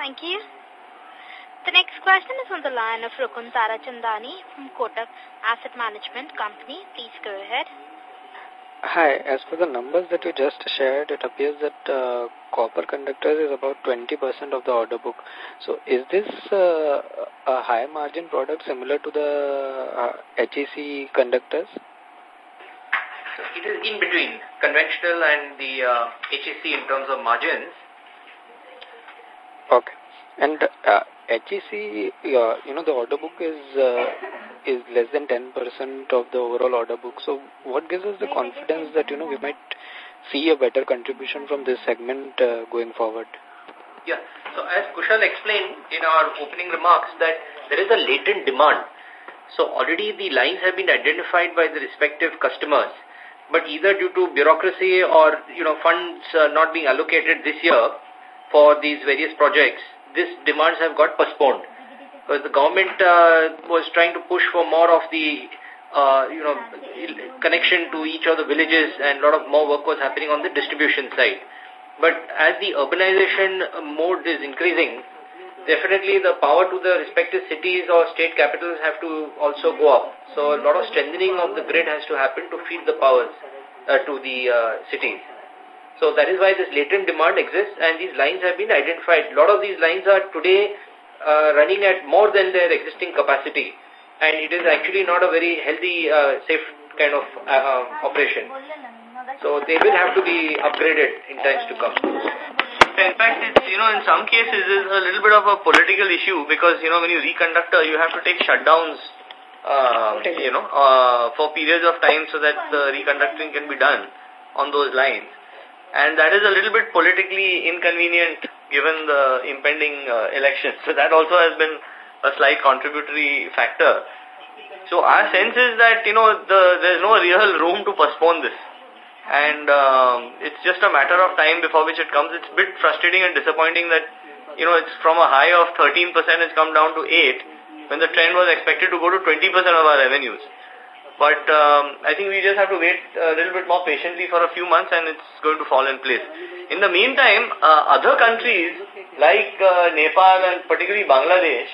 Thank you. The next question is on the line of Rukun Tarachandani from Kotak Asset Management Company. Please go ahead. Hi, as for the numbers that you just shared, it appears that uh, copper conductors is about 20% of the order book. So is this uh, a high margin product similar to the uh, HEC conductors? So it is in between conventional and the uh, HEC in terms of margins. Okay. And uh, HEC, uh, you know, the order book is uh, is less than 10% of the overall order book. So what gives us the confidence that, you know, we might see a better contribution from this segment uh, going forward? Yeah. So as Kushal explained in our opening remarks that there is a latent demand. So already the lines have been identified by the respective customers, but either due to bureaucracy or, you know, funds uh, not being allocated this year for these various projects, these demands have got postponed because the government uh, was trying to push for more of the uh, you know, connection to each of the villages and a lot of more work was happening on the distribution side. But as the urbanization mode is increasing, definitely the power to the respective cities or state capitals have to also go up. So a lot of strengthening of the grid has to happen to feed the powers uh, to the uh, cities. So that is why this latent demand exists and these lines have been identified. A lot of these lines are today uh, running at more than their existing capacity. And it is actually not a very healthy, uh, safe kind of uh, uh, operation. So they will have to be upgraded in times to come. In fact, it's, you know, in some cases it's a little bit of a political issue because, you know, when you reconductor, you have to take shutdowns, uh, you know, uh, for periods of time so that the reconducting can be done on those lines. And that is a little bit politically inconvenient given the impending uh, election. So that also has been a slight contributory factor. So our sense is that, you know, the, there's no real room to postpone this. And um, it's just a matter of time before which it comes. It's a bit frustrating and disappointing that, you know, it's from a high of 13% it's come down to 8 when the trend was expected to go to 20% of our revenues. But um, I think we just have to wait a little bit more patiently for a few months and it's going to fall in place. In the meantime, uh, other countries like uh, Nepal and particularly Bangladesh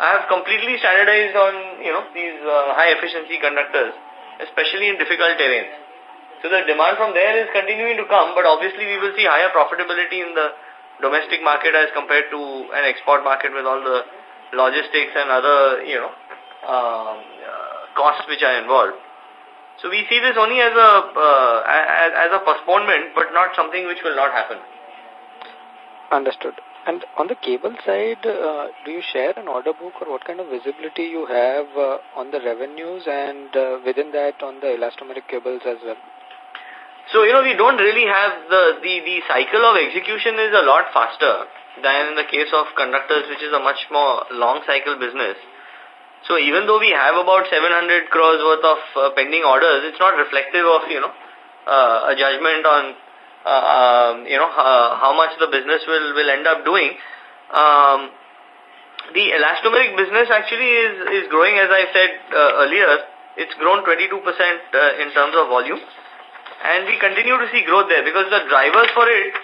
have completely standardized on, you know, these uh, high efficiency conductors, especially in difficult terrains. So the demand from there is continuing to come, but obviously we will see higher profitability in the domestic market as compared to an export market with all the logistics and other, you know, um, costs which are involved. So we see this only as a uh, as, as a postponement, but not something which will not happen. Understood. And on the cable side, uh, do you share an order book or what kind of visibility you have uh, on the revenues and uh, within that on the elastomeric cables as well? So, you know, we don't really have the, the, the cycle of execution is a lot faster than in the case of conductors, which is a much more long cycle business. So even though we have about 700 crores worth of uh, pending orders, it's not reflective of, you know, uh, a judgment on, uh, um, you know, uh, how much the business will, will end up doing. Um, the elastomeric business actually is, is growing, as I said uh, earlier, it's grown 22% uh, in terms of volume. And we continue to see growth there because the drivers for it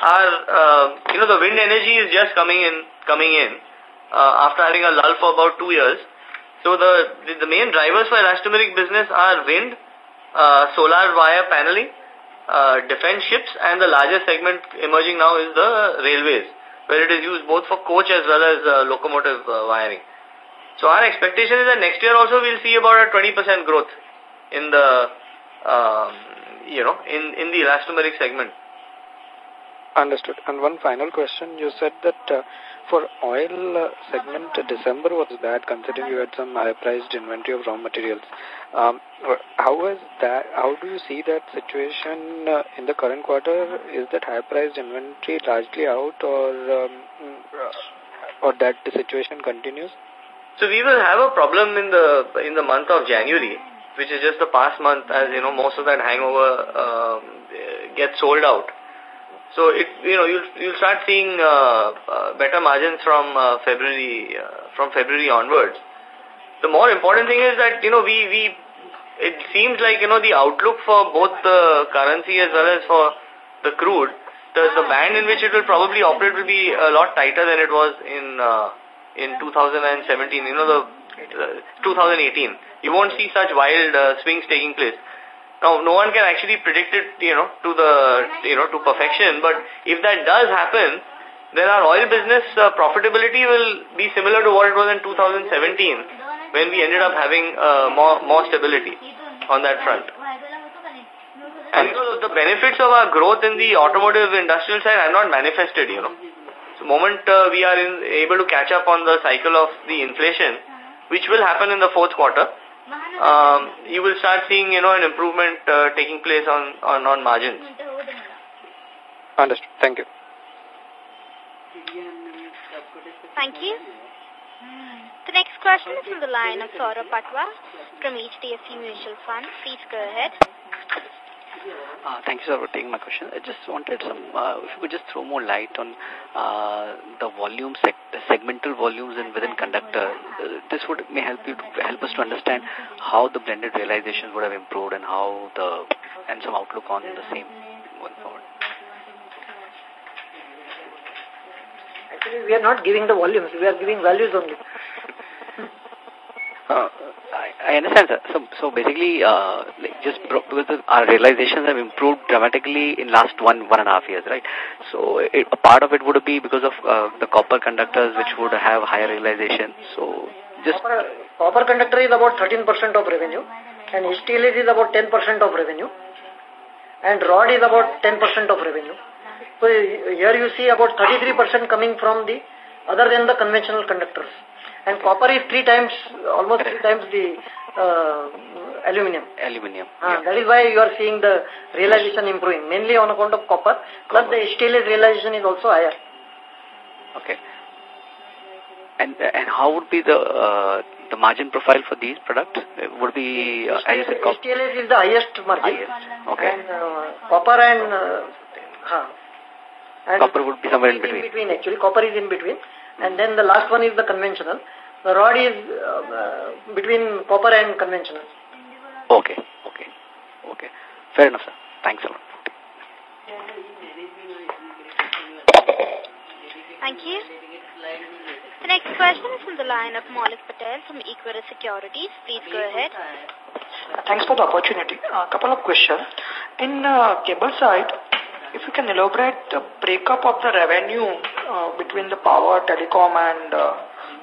are, you know, the wind energy is just coming in, coming in after having a lull for about two years. So the, the, main drivers for elastomeric business are wind, uh, solar wire paneling, uh, defense ships, and the largest segment emerging now is the railways, where it is used both for coach as well as uh, locomotive uh, wiring. So our expectation is that next year also we'll see about a 20% growth in the, um, you know, in, in the elastomeric segment. Understood. And one final question, you said that uh, for oil segment, December was bad considering you had some high-priced inventory of raw materials. Um, how is that? How do you see that situation uh, in the current quarter? Is that high-priced inventory largely out, or um, uh, or that the situation continues? So we will have a problem in the in the month of January, which is just the past month, as you know, most of that hangover um, gets sold out. So it you know you'll you'll start seeing uh, uh, better margins from uh, February uh, from February onwards. The more important thing is that you know we we it seems like you know the outlook for both the currency as well as for the crude, the the band in which it will probably operate will be a lot tighter than it was in uh, in 2017. You know the, the 2018. You won't see such wild uh, swings taking place. Now, no one can actually predict it, you know, to the, you know, to perfection. But if that does happen, then our oil business uh, profitability will be similar to what it was in 2017 when we ended up having uh, more, more stability on that front. And the benefits of our growth in the automotive industrial side are not manifested, you know. The moment uh, we are in, able to catch up on the cycle of the inflation, which will happen in the fourth quarter, um, you will start seeing, you know, an improvement uh, taking place on, on, on margins. Understood. Thank you. Thank you. The next question is from the line of Saurabh Patwa from HDFC Mutual Fund. Please go ahead. Uh, thank you, sir, for taking my question. I just wanted some, uh, if you could just throw more light on uh, the volume, seg the segmental volumes in within conductor. Uh, this would may help you to help us to understand how the blended realizations would have improved and how the and some outlook on the same going forward. Actually, we are not giving the volumes. We are giving values only. Uh, I, I understand, sir. So, so basically, uh, just because our realizations have improved dramatically in last one one and a half years, right? So, it, a part of it would be because of uh, the copper conductors, which would have higher realization. So, just copper, copper conductor is about 13% of revenue, and HTLS is about 10% of revenue, and rod is about 10% of revenue. So, here you see about 33% coming from the other than the conventional conductors. And copper is three times, almost three times the uh, aluminium. Aluminium. Uh, yeah. That is why you are seeing the realization improving, mainly on account of copper, plus the stainless realization is also higher. Okay. And and how would be the uh, the margin profile for these products? Would be uh, as you said, is the highest margin. Highest. Okay. And uh, copper and uh, huh. And copper would be somewhere in between. in between. Actually, copper is in between. And then the last one is the conventional. The rod is uh, uh, between copper and conventional. Okay, okay, okay. Fair enough, sir. Thanks a lot. Thank you. The next question is from the line of Maulik Patel from Equirus Securities. Please go ahead. Thanks for the opportunity. A couple of questions. In uh, cable side, if you can elaborate the breakup of the revenue uh, between the power, telecom, and uh,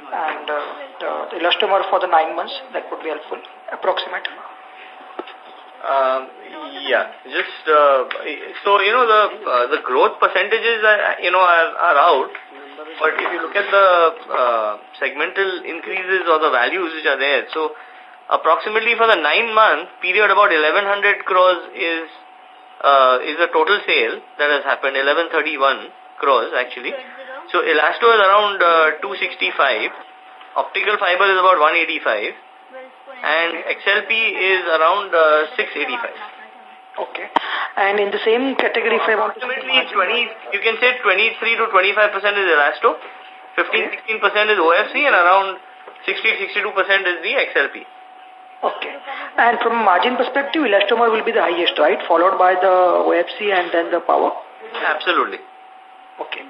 and uh, the, the elastomer for the nine months, that would be helpful. Approximate. Um, yeah, just uh, so you know the uh, the growth percentages are, you know are, are out, but if you look at the uh, segmental increases or the values which are there, so approximately for the nine month period, about 1100 crores is uh, is the total sale that has happened, 1131 crores actually. So Elasto is around uh, 265, optical fiber is about 185, and XLP is around uh, 685. Okay. And in the same category, if I want Approximately 20, you can say 23 to 25% is Elasto, 15, 16% is OFC, and around 60, 62% is the XLP. Okay. And from margin perspective, elastomer will be the highest, right? Followed by the OFC and then the power? Absolutely. Okay.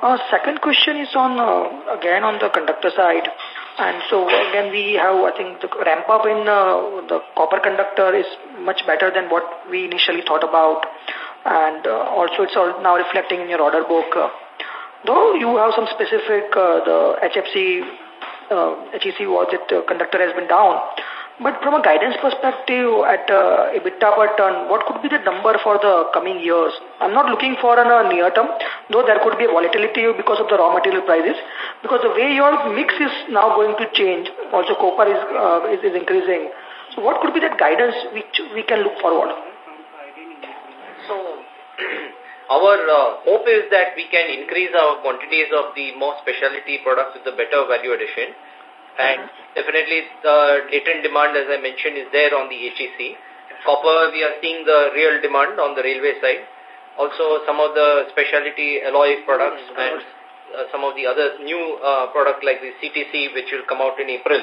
Uh, second question is on, uh, again, on the conductor side. And so, again, we have, I think, the ramp up in uh, the copper conductor is much better than what we initially thought about. And uh, also, it's all now reflecting in your order book. Uh, though you have some specific, uh, the HFC, uh, HEC was it, uh, conductor has been down. But from a guidance perspective at uh, EBITDA per ton, what could be the number for the coming years? I'm not looking for a near term, though there could be a volatility because of the raw material prices. Because the way your mix is now going to change, also copper is, uh, is, is increasing. So what could be that guidance which we can look forward? So, our uh, hope is that we can increase our quantities of the more specialty products with the better value addition and definitely the latent demand, as I mentioned, is there on the HEC. Copper, we are seeing the real demand on the railway side. Also, some of the specialty alloy products and uh, some of the other new uh, products like the CTC, which will come out in April.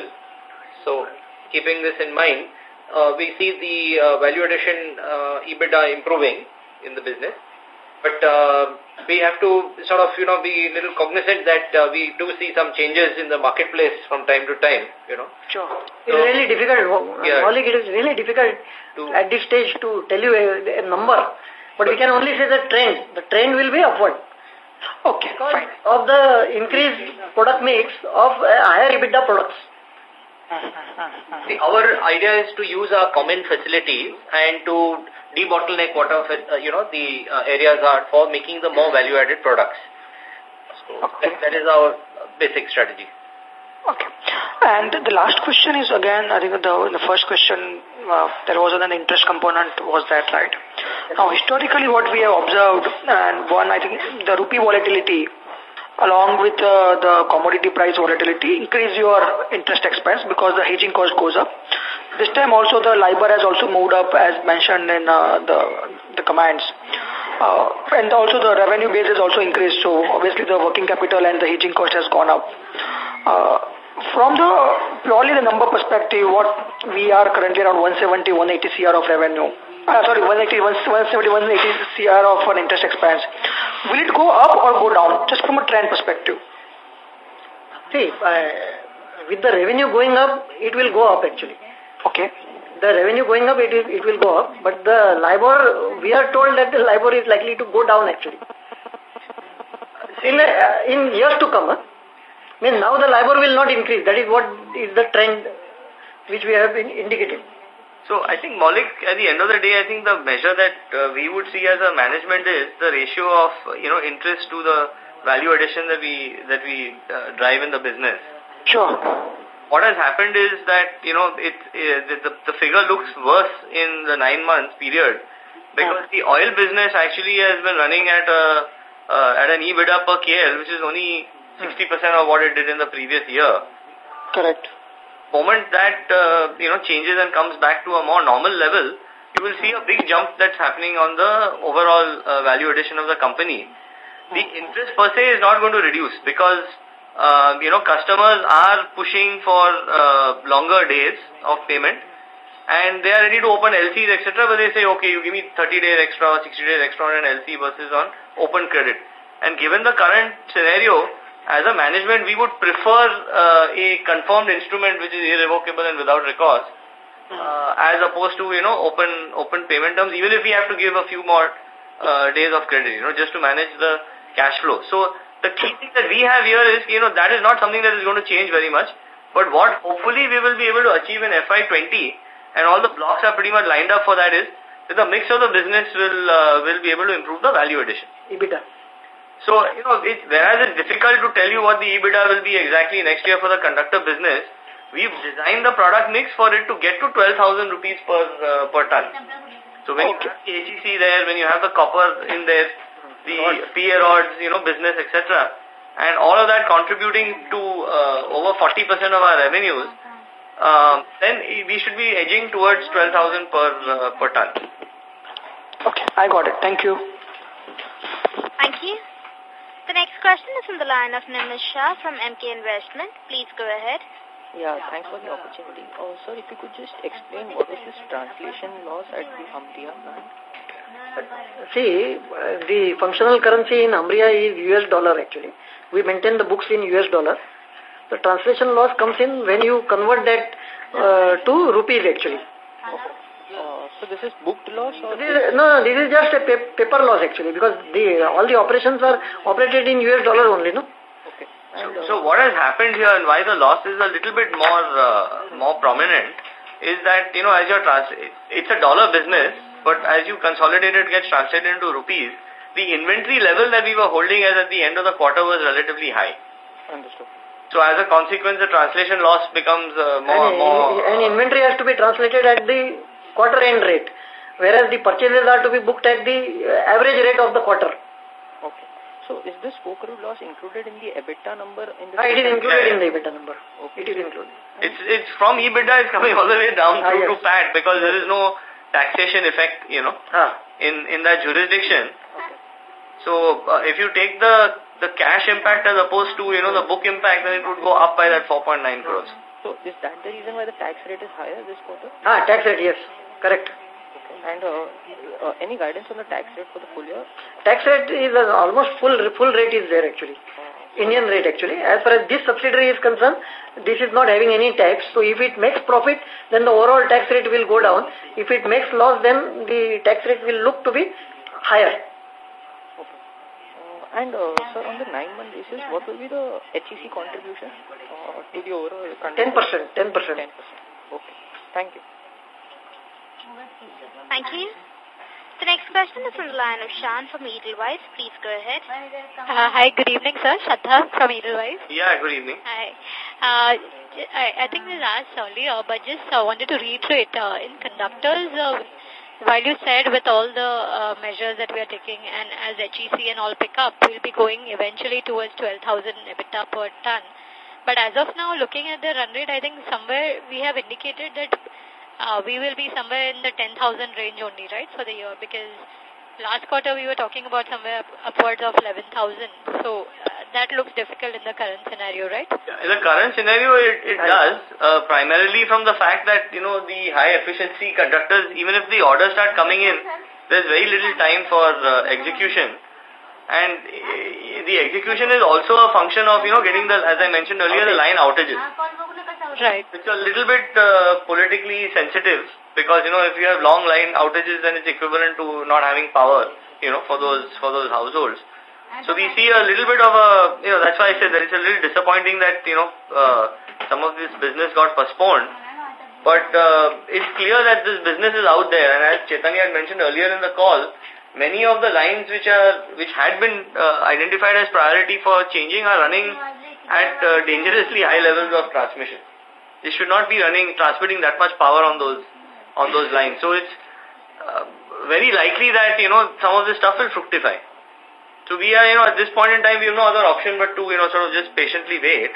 So, keeping this in mind, uh, we see the uh, value addition uh, EBITDA improving in the business. But uh, we have to sort of, you know, be a little cognizant that uh, we do see some changes in the marketplace from time to time, you know. Sure. It's really difficult. Yeah. Maulik, it is really difficult to, at this stage to tell you a, a number. But we can only say the trend. The trend will be upward. Okay, because fine. of the increased product mix of uh, higher EBITDA products. See, our idea is to use our common facilities and to debottleneck what of uh, you know, the uh, areas are for making the more value-added products. So okay. that, that is our basic strategy. Okay. And the last question is again, I think the, the first question, uh, there was an interest component, was that right? Now, historically what we have observed, and one, I think the rupee volatility along with uh, the commodity price volatility increase your interest expense because the hedging cost goes up. This time also the LIBOR has also moved up as mentioned in uh, the, the commands. Uh, and also the revenue base has also increased, so obviously the working capital and the hedging cost has gone up. Uh, from the purely the number perspective, what we are currently around 170, 180 CR of revenue uh, sorry, 180, 170, 180 CR of an interest expense. Will it go up or go down, just from a trend perspective? See, uh, with the revenue going up, it will go up actually. Okay. The revenue going up, it, is, it will go up, but the LIBOR, we are told that the LIBOR is likely to go down actually. In, uh, in years to come, huh? I mean, now the LIBOR will not increase. That is what is the trend which we have been indicating. So I think, Maulik, at the end of the day, I think the measure that uh, we would see as a management is the ratio of, you know, interest to the value addition that we, that we uh, drive in the business. Sure. What has happened is that, you know, it, uh, the, the figure looks worse in the nine months period because the oil business actually has been running at a, uh, at an EBITDA per KL, which is only 60% of what it did in the previous year. Correct moment that, uh, you know, changes and comes back to a more normal level, you will see a big jump that's happening on the overall uh, value addition of the company. The interest per se is not going to reduce because, uh, you know, customers are pushing for uh, longer days of payment and they are ready to open LCs, etc. But they say, okay, you give me 30 days extra or 60 days extra on an LC versus on open credit. And given the current scenario, as a management, we would prefer uh, a confirmed instrument which is irrevocable and without recourse, uh, as opposed to, you know, open open payment terms, even if we have to give a few more uh, days of credit, you know, just to manage the cash flow. So the key thing that we have here is, you know, that is not something that is going to change very much. But what hopefully we will be able to achieve in FY20, and all the blocks are pretty much lined up for that is, that the mix of the business will uh, will be able to improve the value addition. EBITDA. So, you know, it, whereas it's difficult to tell you what the EBITDA will be exactly next year for the conductor business, we've designed the product mix for it to get to 12,000 rupees per, uh, per ton. So when okay. you have the HEC there, when you have the copper in there, the PA rods, you know, business, etc., and all of that contributing to uh, over 40% of our revenues, um, then we should be edging towards 12,000 per, uh, per ton. Okay, I got it. Thank you. Thank you. The next question is from the line of Nimish Shah from Emkay Investment. Please go ahead. Yeah, thanks for the opportunity. Oh, sir, if you could just explain what is this translation loss at the Hamriyah plant? See, uh, the functional currency in Hamriyah is US dollar actually. We maintain the books in US dollar. The translation loss comes in when you convert that uh, to rupees actually. So this is booked loss? Or this, no, this is just a paper loss actually because the all the operations are operated in US dollar only, no? Okay. So, so what has happened here and why the loss is a little bit more uh, more prominent is that, you know, as your trans it's a dollar business, but as you consolidate it gets translated into rupees, the inventory level that we were holding as at the end of the quarter was relatively high. Understood. So as a consequence, the translation loss becomes uh, more, and, more... And inventory has to be translated at the quarter end rate, whereas the purchases are to be booked at the uh, average rate of the quarter. Okay. So is this 4 crore loss included in the EBITDA number? In the ah, it is included yeah, in the EBITDA number. Okay. It is included. It's, it's from EBITDA, it's coming all the way down ah, yes. to PAT because there is no taxation effect, you know, ah. in, in that jurisdiction. Okay. So uh, if you take the the cash impact as opposed to, you know, the book impact, then it would go up by that 4.9 crores. So is that the reason why the tax rate is higher this quarter? Ah, tax rate, yes. Correct. Okay. And uh, uh, any guidance on the tax rate for the full year? Tax rate is uh, almost full full rate is there actually. Oh. Indian rate actually. As far as this subsidiary is concerned, this is not having any tax. So if it makes profit, then the overall tax rate will go down. If it makes loss, then the tax rate will look to be higher. And, uh, sir, on the nine-month basis, what will be the HEC contribution uh, to the overall 10%, 10%. 10%. Okay. Thank you. Thank you. The next question is from the line of Shan from Edelweiss. Please go ahead. Uh, hi, good evening, sir. Shraddha from Edelweiss. Yeah, good evening. Hi. Uh, I, I think this asked earlier, but just uh, wanted to reiterate, uh, in conductors, uh, while you said with all the uh, measures that we are taking and as HEC and all pick up, we'll be going eventually towards 12,000 EBITDA per ton. But as of now, looking at the run rate, I think somewhere we have indicated that uh, we will be somewhere in the 10,000 range only, right, for the year? Because last quarter we were talking about somewhere upwards of 11,000. So uh, that looks difficult in the current scenario, right? In the current scenario, it, it does, uh, primarily from the fact that, you know, the high efficiency conductors, even if the orders start coming in, there's very little time for uh, execution. And uh, the execution is also a function of, you know, getting the, as I mentioned earlier, the line outages. Right. It's a little bit uh, politically sensitive because, you know, if you have long line outages, then it's equivalent to not having power, you know, for those, for those households. So we see a little bit of a, you know, that's why I said that it's a little disappointing that, you know, uh, some of this business got postponed. But uh, it's clear that this business is out there. And as Chaitanya had mentioned earlier in the call, many of the lines which are which had been uh, identified as priority for changing are running at uh, dangerously high levels of transmission. They should not be running, transmitting that much power on those on those lines. So it's uh, very likely that, you know, some of this stuff will fructify. So we are, you know, at this point in time, we have no other option but to, you know, sort of just patiently wait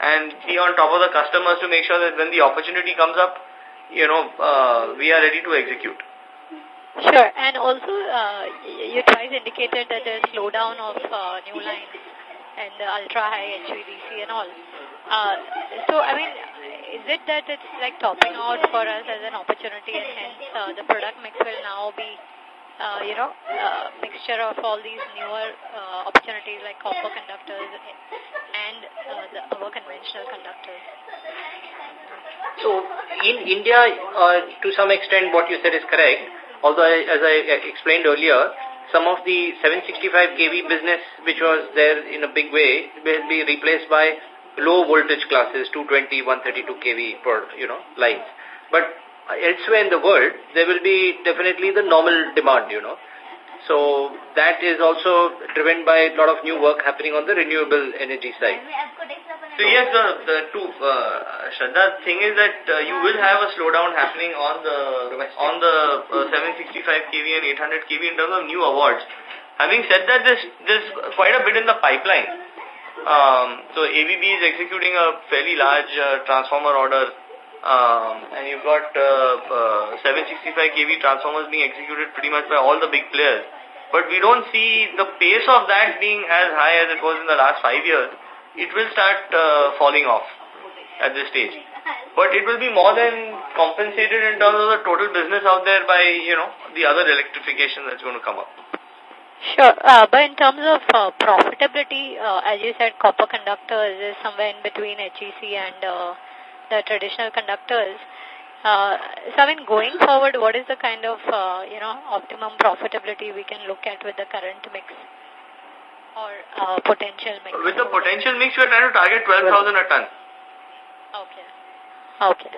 and be on top of the customers to make sure that when the opportunity comes up, you know, uh, we are ready to execute. Sure. And also, uh, you twice indicated that there's slowdown of new lines and the ultra-high HVDC and all. So, I mean, is it that it's like topping out for us as an opportunity and hence uh, the product mix will now be, uh, you know, uh, mixture of all these newer uh, opportunities like copper conductors and uh, the our conventional conductors? So, in India, to some extent, what you said is correct. Although, I, as I explained earlier, some of the 765 kV business, which was there in a big way, will be replaced by low voltage classes, 220, 132 kV per, you know, lines. But elsewhere in the world, there will be definitely the normal demand, you know. So that is also driven by a lot of new work happening on the renewable energy side. So yes, the, the two, uh, Shraddha, thing is that uh, you will have a slowdown happening on the on the uh, 765 kV and 800 kV in terms of new awards. Having said that, there's, there's quite a bit in the pipeline. Um, so ABB is executing a fairly large uh, transformer order um, and you've got uh, uh, 765 kV transformers being executed pretty much by all the big players. But we don't see the pace of that being as high as it was in the last five years. It will start uh, falling off at this stage. But it will be more than compensated in terms of the total business out there by, you know, the other electrification that's going to come up. Sure. Uh, but in terms of uh, profitability, uh, as you said, copper conductors is somewhere in between HEC and uh, the traditional conductors. Uh, so, I mean, going forward, what is the kind of, uh, you know, optimum profitability we can look at with the current mix or uh, potential mix? With the potential mix, we are trying to target 12,000 a ton. Okay. Okay.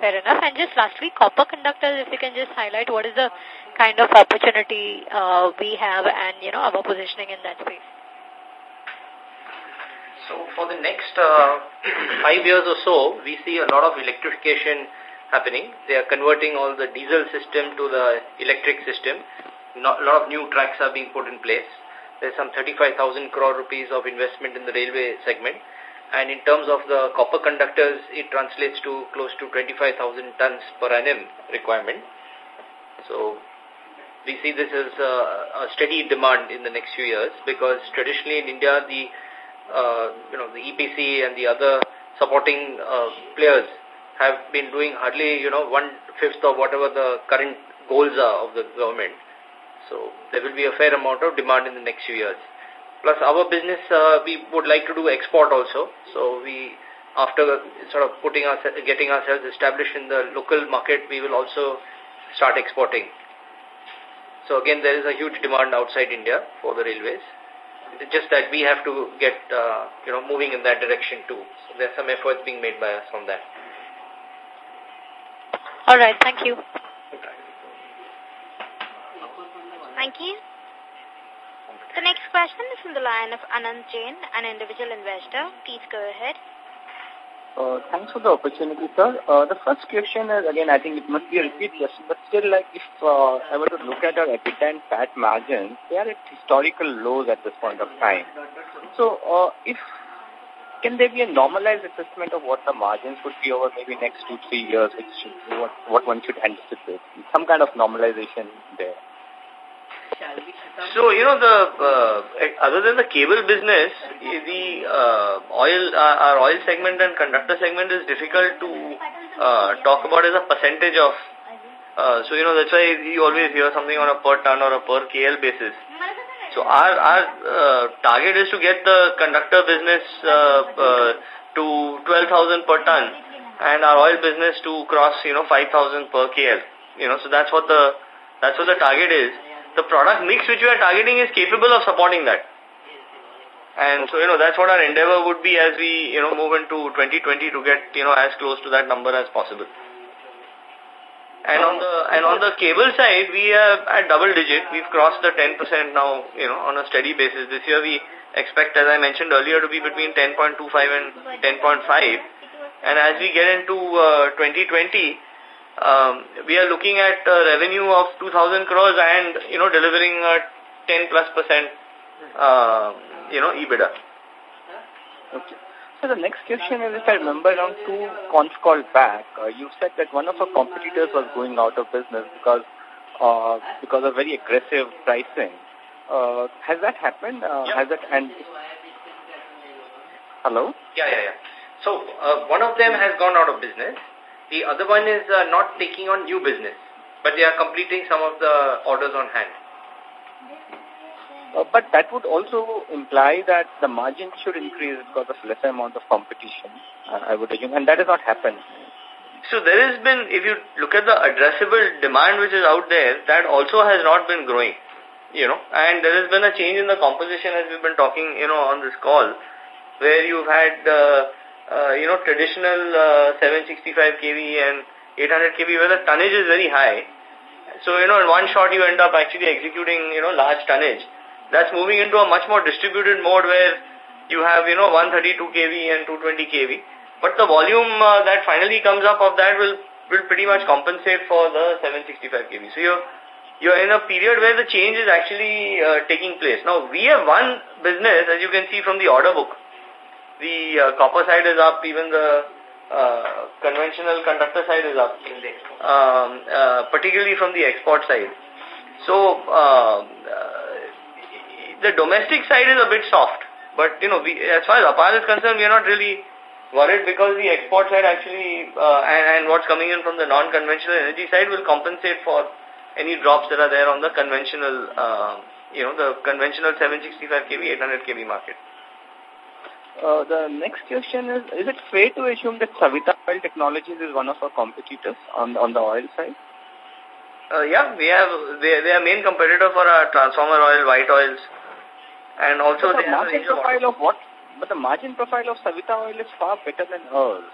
Fair enough. And just lastly, copper conductors, if you can just highlight what is the kind of opportunity uh, we have and, you know, our positioning in that space. So for the next uh, five years or so, we see a lot of electrification happening. They are converting all the diesel system to the electric system. Not, a lot of new tracks are being put in place. There's some 35,000 crore rupees of investment in the railway segment. And in terms of the copper conductors, it translates to close to 25,000 tons per annum requirement. So we see this as a, a, steady demand in the next few years because traditionally in India, the uh, you know the EPC and the other supporting uh, players have been doing hardly you know one fifth of whatever the current goals are of the government. So there will be a fair amount of demand in the next few years. Plus our business, uh, we would like to do export also. So we, after sort of putting our, getting ourselves established in the local market, we will also start exporting. So again, there is a huge demand outside India for the railways. It's just that we have to get, uh, you know, moving in that direction too. So there's some efforts being made by us on that. All right. Thank you. Thank you. The next question is from the line of Anand Jain, an individual investor. Please go ahead. Uh, thanks for the opportunity, sir. Uh, the first question is, again, I think it must be a repeat question, but still, like, if uh, I were to look at our EBITDA and PAT margins, they are at historical lows at this point of time. So, uh, if can there be a normalized assessment of what the margins would be over maybe next two, three years, which should, what, what one should anticipate? Some kind of normalization there. So, you know, the uh, other than the cable business, the uh, oil, uh, our oil segment and conductor segment is difficult to uh, talk about as a percentage of. Uh, so, you know, that's why you always hear something on a per ton or a per KL basis. So, our, our uh, target is to get the conductor business uh, uh, to 12,000 per ton and our oil business to cross, you know, 5,000 per KL. You know, so that's what the, that's what the target is the product mix which we are targeting is capable of supporting that. And so, you know, that's what our endeavor would be as we, you know, move into 2020 to get, you know, as close to that number as possible. And on the and on the cable side, we are at double digit. We've crossed the 10% now, you know, on a steady basis. This year we expect, as I mentioned earlier, to be between 10.25 and 10.5. And as we get into uh, 2020, um, we are looking at a revenue of 2,000 crores and, you know, delivering a 10 plus percent, uh, you know, EBITDA. Okay. So the next question is, if I remember around two conf calls back, uh, you said that one of our competitors was going out of business because uh, because of very aggressive pricing. Uh, has that happened? Uh, yeah. Has that and hello? Yeah, yeah, yeah. So uh, one of them has gone out of business. The other one is uh, not taking on new business, but they are completing some of the orders on hand. Uh, but that would also imply that the margin should increase because of lesser amount of competition, uh, I would assume, and that has not happened. So there has been, if you look at the addressable demand which is out there, that also has not been growing, you know, and there has been a change in the composition as we've been talking, you know, on this call, where you've had, uh, uh, you know, traditional uh, 765 kV and 800 kV where the tonnage is very high. So, you know, in one shot you end up actually executing, you know, large tonnage. That's moving into a much more distributed mode where you have, you know, 132 kV and 220 kV. But the volume uh, that finally comes up of that will, will pretty much compensate for the 765 kV. So you're, you're in a period where the change is actually uh, taking place. Now, we have one business, as you can see from the order book, the uh, copper side is up, even the uh, conventional conductor side is up, um, uh, particularly from the export side. So, uh, the domestic side is a bit soft, but, you know, we, as far as APAR is concerned, we are not really worried because the export side actually, uh, and, and what's coming in from the non-conventional energy side will compensate for any drops that are there on the conventional, uh, you know, the conventional 765 kV, 800 kV market. Uh, the next question is, is it fair to assume that Savita Oil Technologies is one of our competitors on, on the oil side? Uh, yeah, we have, they, they are main competitor for our transformer oil, white oils, and also but the margin profile of, of what? But the margin profile of Savita Oil is far better than ours.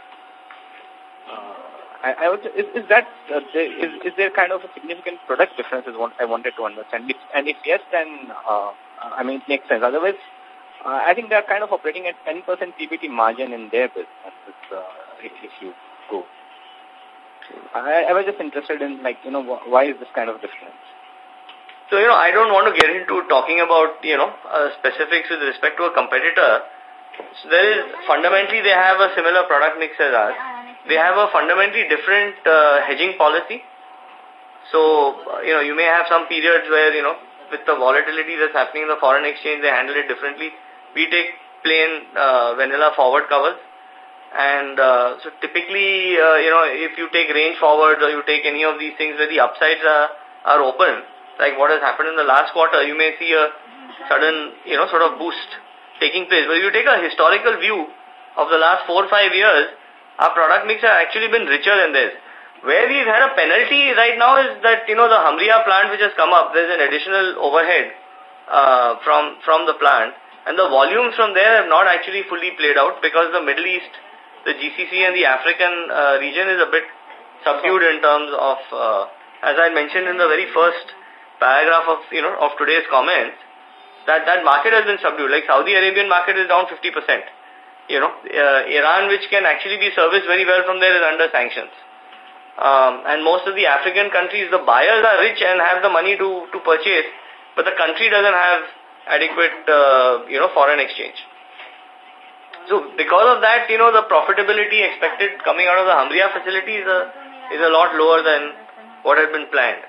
Uh, I, I was, is, is that, uh, is, is there kind of a significant product difference is what I wanted to understand? If, and if yes, then, uh, I mean, it makes sense. Otherwise, uh, I think they are kind of operating at 10% PBT margin in their business, uh, if, if you go. I, I was just interested in, like, you know, wh why is this kind of difference? So, you know, I don't want to get into talking about, you know, uh, specifics with respect to a competitor. So there is, fundamentally, they have a similar product mix as us they have a fundamentally different uh, hedging policy. So, you know, you may have some periods where, you know, with the volatility that's happening in the foreign exchange, they handle it differently. We take plain uh, vanilla forward covers. And uh, so typically, uh, you know, if you take range forwards or you take any of these things where the upsides are, are open, like what has happened in the last quarter, you may see a sudden, you know, sort of boost taking place. But if you take a historical view of the last four or five years, our product mix has actually been richer than this. Where we've had a penalty right now is that, you know, the Hamriya plant which has come up, there's an additional overhead uh, from, from the plant. And the volumes from there have not actually fully played out because the Middle East, the GCC and the African uh, region is a bit subdued in terms of, uh, as I mentioned in the very first paragraph of, you know, of today's comments, that, that market has been subdued. Like Saudi Arabian market is down 50% you know, uh, Iran, which can actually be serviced very well from there, is under sanctions. Um, and most of the African countries, the buyers are rich and have the money to, to purchase, but the country doesn't have adequate, uh, you know, foreign exchange. So because of that, you know, the profitability expected coming out of the Hamriyah facility is a, is a lot lower than what had been planned.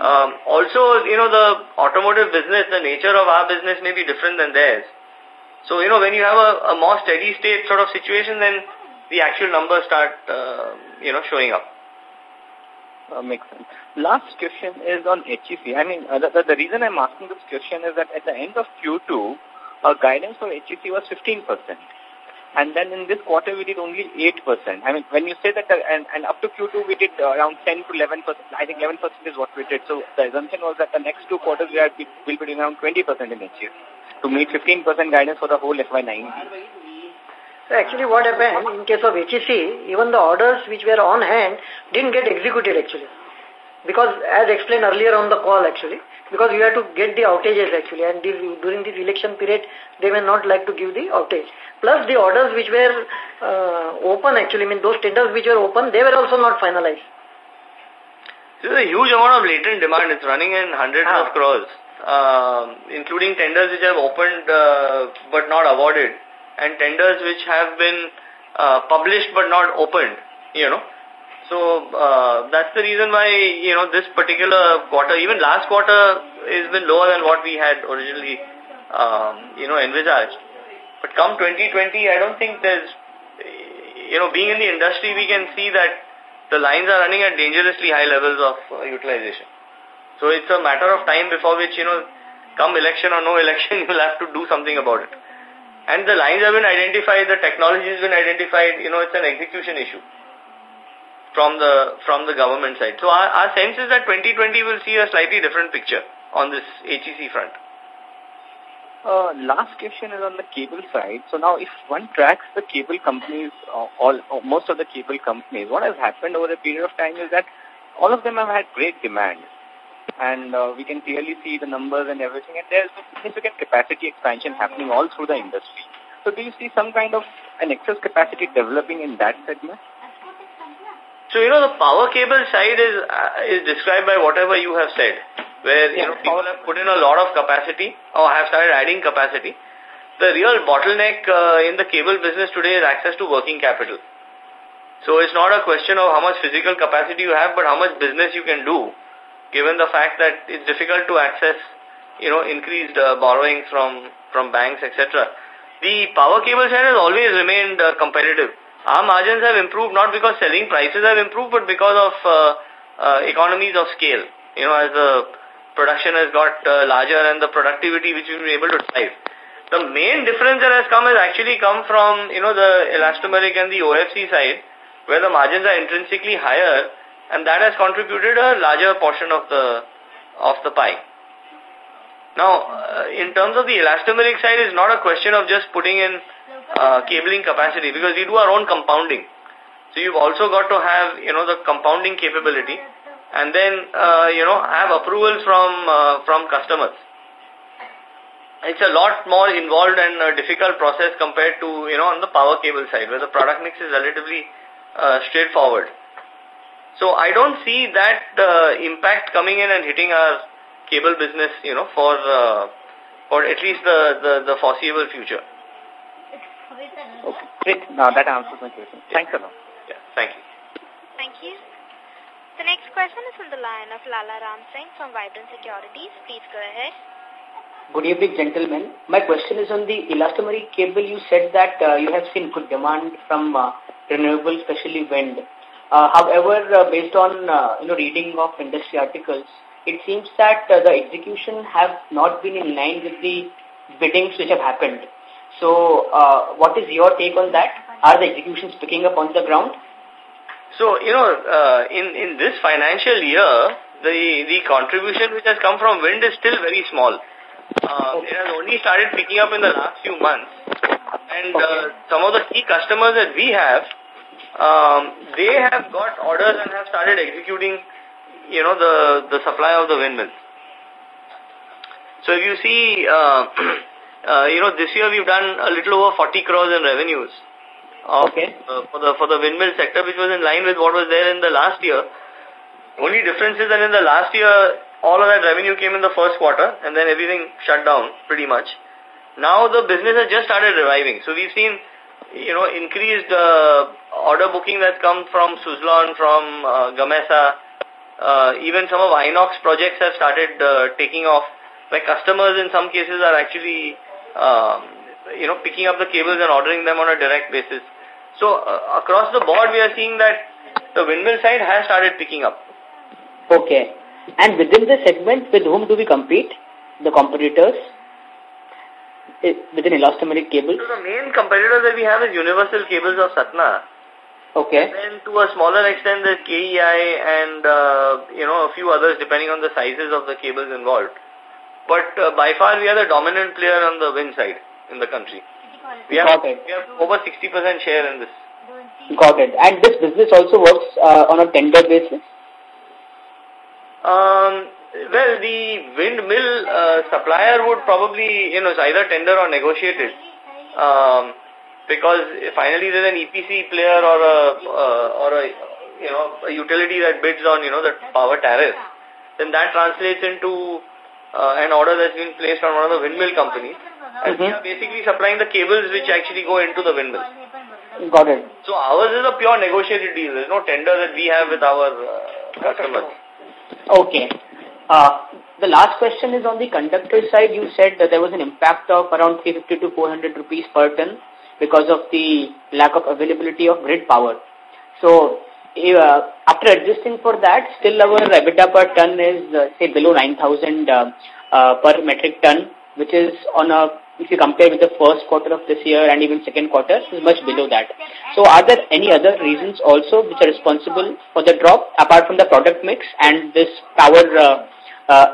Um, also, you know, the automotive business, the nature of our business may be different than theirs. So, you know, when you have a, a more steady state sort of situation, then the actual numbers start, uh, you know, showing up. Uh, makes sense. Last question is on HEC. I mean, uh, the, the, reason I'm asking this question is that at the end of Q2, our guidance for HEC was 15%. And then in this quarter, we did only 8%. I mean, when you say that, uh, and, and up to Q2, we did uh, around 10 to 11%. I think 11% is what we did. So the assumption was that the next two quarters, we are, will be doing around 20% in HEC to meet 15% guidance for the whole FY19? Actually what happened in case of HEC, even the orders which were on hand didn't get executed actually. Because as explained earlier on the call actually, because we had to get the outages actually and this, during this election period they may not like to give the outage. Plus the orders which were uh, open actually, I mean those tenders which were open, they were also not finalized. This is a huge amount of latent demand. It's running in hundreds ah. of crores uh, including tenders which have opened uh, but not awarded and tenders which have been uh, published but not opened, you know. So uh, that's the reason why, you know, this particular quarter, even last quarter has been lower than what we had originally, um, you know, envisaged. But come 2020, I don't think there's, you know, being in the industry, we can see that the lines are running at dangerously high levels of uh, utilization. So it's a matter of time before which, you know, come election or no election, you will have to do something about it. And the lines have been identified, the technology has been identified, you know, it's an execution issue from the from the government side. So our, our sense is that 2020 will see a slightly different picture on this HEC front. Uh, last question is on the cable side. So now if one tracks the cable companies, uh, all, uh, most of the cable companies, what has happened over a period of time is that all of them have had great demand and uh, we can clearly see the numbers and everything, and there's significant capacity expansion happening all through the industry. So do you see some kind of an excess capacity developing in that segment? So, you know, the power cable side is uh, is described by whatever you have said, where, you know, people have put in a lot of capacity or have started adding capacity. The real bottleneck uh, in the cable business today is access to working capital. So it's not a question of how much physical capacity you have, but how much business you can do given the fact that it's difficult to access, you know, increased uh, borrowing from, from banks, etc. The power cable side has always remained uh, competitive. Our margins have improved not because selling prices have improved, but because of uh, economies of scale. You know, as the production has got larger and the productivity which we've been able to drive. The main difference that has come has actually come from, you know, the elastomeric and the OFC side, where the margins are intrinsically higher and that has contributed a larger portion of the of the pie. Now, uh, in terms of the elastomeric side, it's not a question of just putting in uh, cabling capacity because we do our own compounding. So you've also got to have, you know, the compounding capability and then, uh, you know, have approvals from, uh, from customers. It's a lot more involved and difficult process compared to, you know, on the power cable side where the product mix is relatively uh, straightforward. So I don't see that uh, impact coming in and hitting our cable business, you know, for uh, for at least the, the, the foreseeable future. Okay, great. Now that answers my question. Thanks a lot. Yeah, thank you. Thank you. The next question is from the line of Lala Ram Singh from Vibrant Securities. Please go ahead. Good evening, gentlemen. My question is on the elastomeric cable. You said that uh, you have seen good demand from uh, renewable, especially wind. Uh, however, uh, based on uh, you know reading of industry articles, it seems that uh, the execution have not been in line with the biddings which have happened. So, uh, what is your take on that? Are the executions picking up on the ground? So, you know, uh, in, in this financial year, the, the contribution which has come from wind is still very small. Uh, it has only started picking up in the last few months. And uh, some of the key customers that we have, um, they have got orders and have started executing, you know, the, the supply of the windmills. So if you see, uh, uh, you know, this year we've done a little over 40 crores in revenues. Of, okay. Uh, for the for the windmill sector, which was in line with what was there in the last year. Only difference is that in the last year, all of that revenue came in the first quarter, and then everything shut down pretty much. Now the business has just started reviving. So we've seen, you know, increased order booking that's come from Suzlon, from uh, Gamesa. Uh, even some of Inox projects have started uh, taking off, where customers in some cases are actually, um, you know, picking up the cables and ordering them on a direct basis. So uh, across the board, we are seeing that the windmill side has started picking up. Okay. And within the segment, with whom do we compete? The competitors? Within elastomeric cables? So the main competitor that we have is Universal Cables of Satna. Okay. And then to a smaller extent, the KEI and, uh, you know, a few others depending on the sizes of the cables involved. But uh, by far, we are the dominant player on the wind side in the country. We have, Got it. we have over 60% share in this. Got it. And this business also works uh, on a tender basis? Um, well, the windmill uh, supplier would probably, you know, either tender or negotiated. Um, because finally there's an EPC player or a, uh, or a, you know, a utility that bids on, you know, the power tariff. Then that translates into uh, an order that's been placed on one of the windmill companies. And we Mhm. are basically supplying the cables which actually go into the windmill. Got it. So ours is a pure negotiated deal. There's no tender that we have with our uh, customers. Okay. Uh, the last question is on the conductor side. You said that there was an impact of around 350 to 400 rupees per ton because of the lack of availability of grid power. So, uh, after adjusting for that, still our EBITDA per ton is, uh, say, below 9,000 uh, uh, per metric ton, which is on a, if you compare with the first quarter of this year and even second quarter, is much below that. So are there any other reasons also which are responsible for the drop apart from the product mix and this power uh,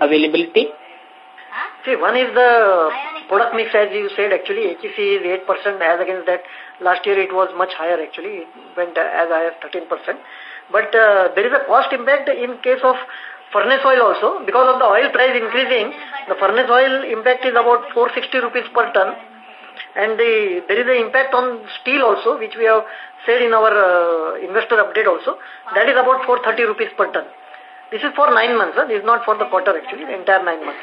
availability? See, one is the product mix, as you said, actually, HEC is 8% as against that. Last year it was much higher, actually. It went as high as 13%. But uh, there is a cost impact in case of furnace oil also. Because of the oil price increasing, the furnace oil impact is about 460 rupees per ton. And the, there is an impact on steel also, which we have said in our uh, investor update also. That is about 430 rupees per ton. This is for nine months. Huh? This is not for the quarter actually, the entire nine months.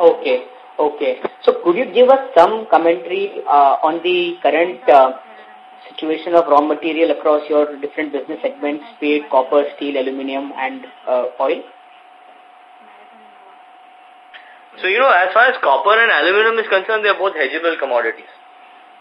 Okay, okay. So could you give us some commentary uh, on the current uh, situation of raw material across your different business segments, be it copper, steel, aluminium and uh, oil? So, you know, as far as copper and aluminum is concerned, they are both hedgeable commodities.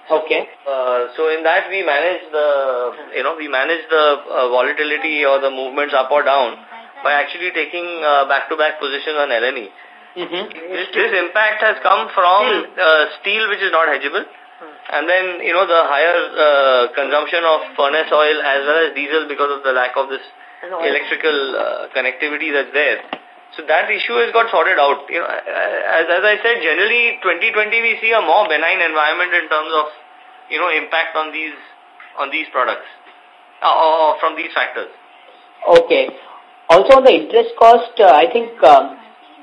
Okay. Uh, so in that we manage the, you know, we manage the uh, volatility or the movements up or down by actually taking uh, back-to-back positions on LME. Mm -hmm. This, this impact has come from uh, steel, which is not hedgeable, and then, you know, the higher uh, consumption of furnace oil as well as diesel because of the lack of this electrical uh, connectivity that's there. So that issue has got sorted out. You know, as, as I said, generally 2020 we see a more benign environment in terms of, you know, impact on these, on these products. uh, from these factors. Okay. Also on the interest cost, uh, I think um,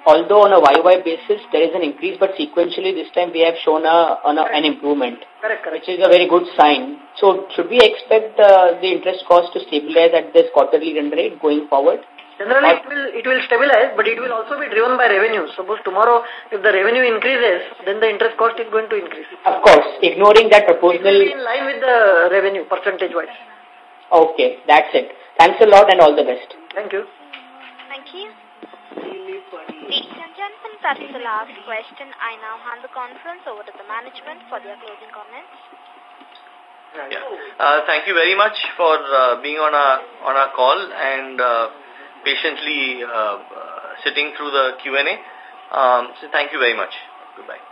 although on a YY basis there is an increase, but sequentially this time we have shown a, a an improvement, correct, correct. which is a very good sign. So should we expect uh, the interest cost to stabilize at this quarterly run rate going forward? Generally, it will it will stabilize, but it will also be driven by revenue. Suppose tomorrow, if the revenue increases, then the interest cost is going to increase. Of course, ignoring that proportional... in line with the revenue, percentage-wise. Okay, that's it. Thanks a lot and all the best. Thank you. Thank you. Ladies and gentlemen, that is the last question. I now hand the conference over to the management for their closing comments. Yeah. Uh, thank you very much for uh, being on our on our call and uh, patiently uh, uh, sitting through the Q&A. Um, so thank you very much. Goodbye.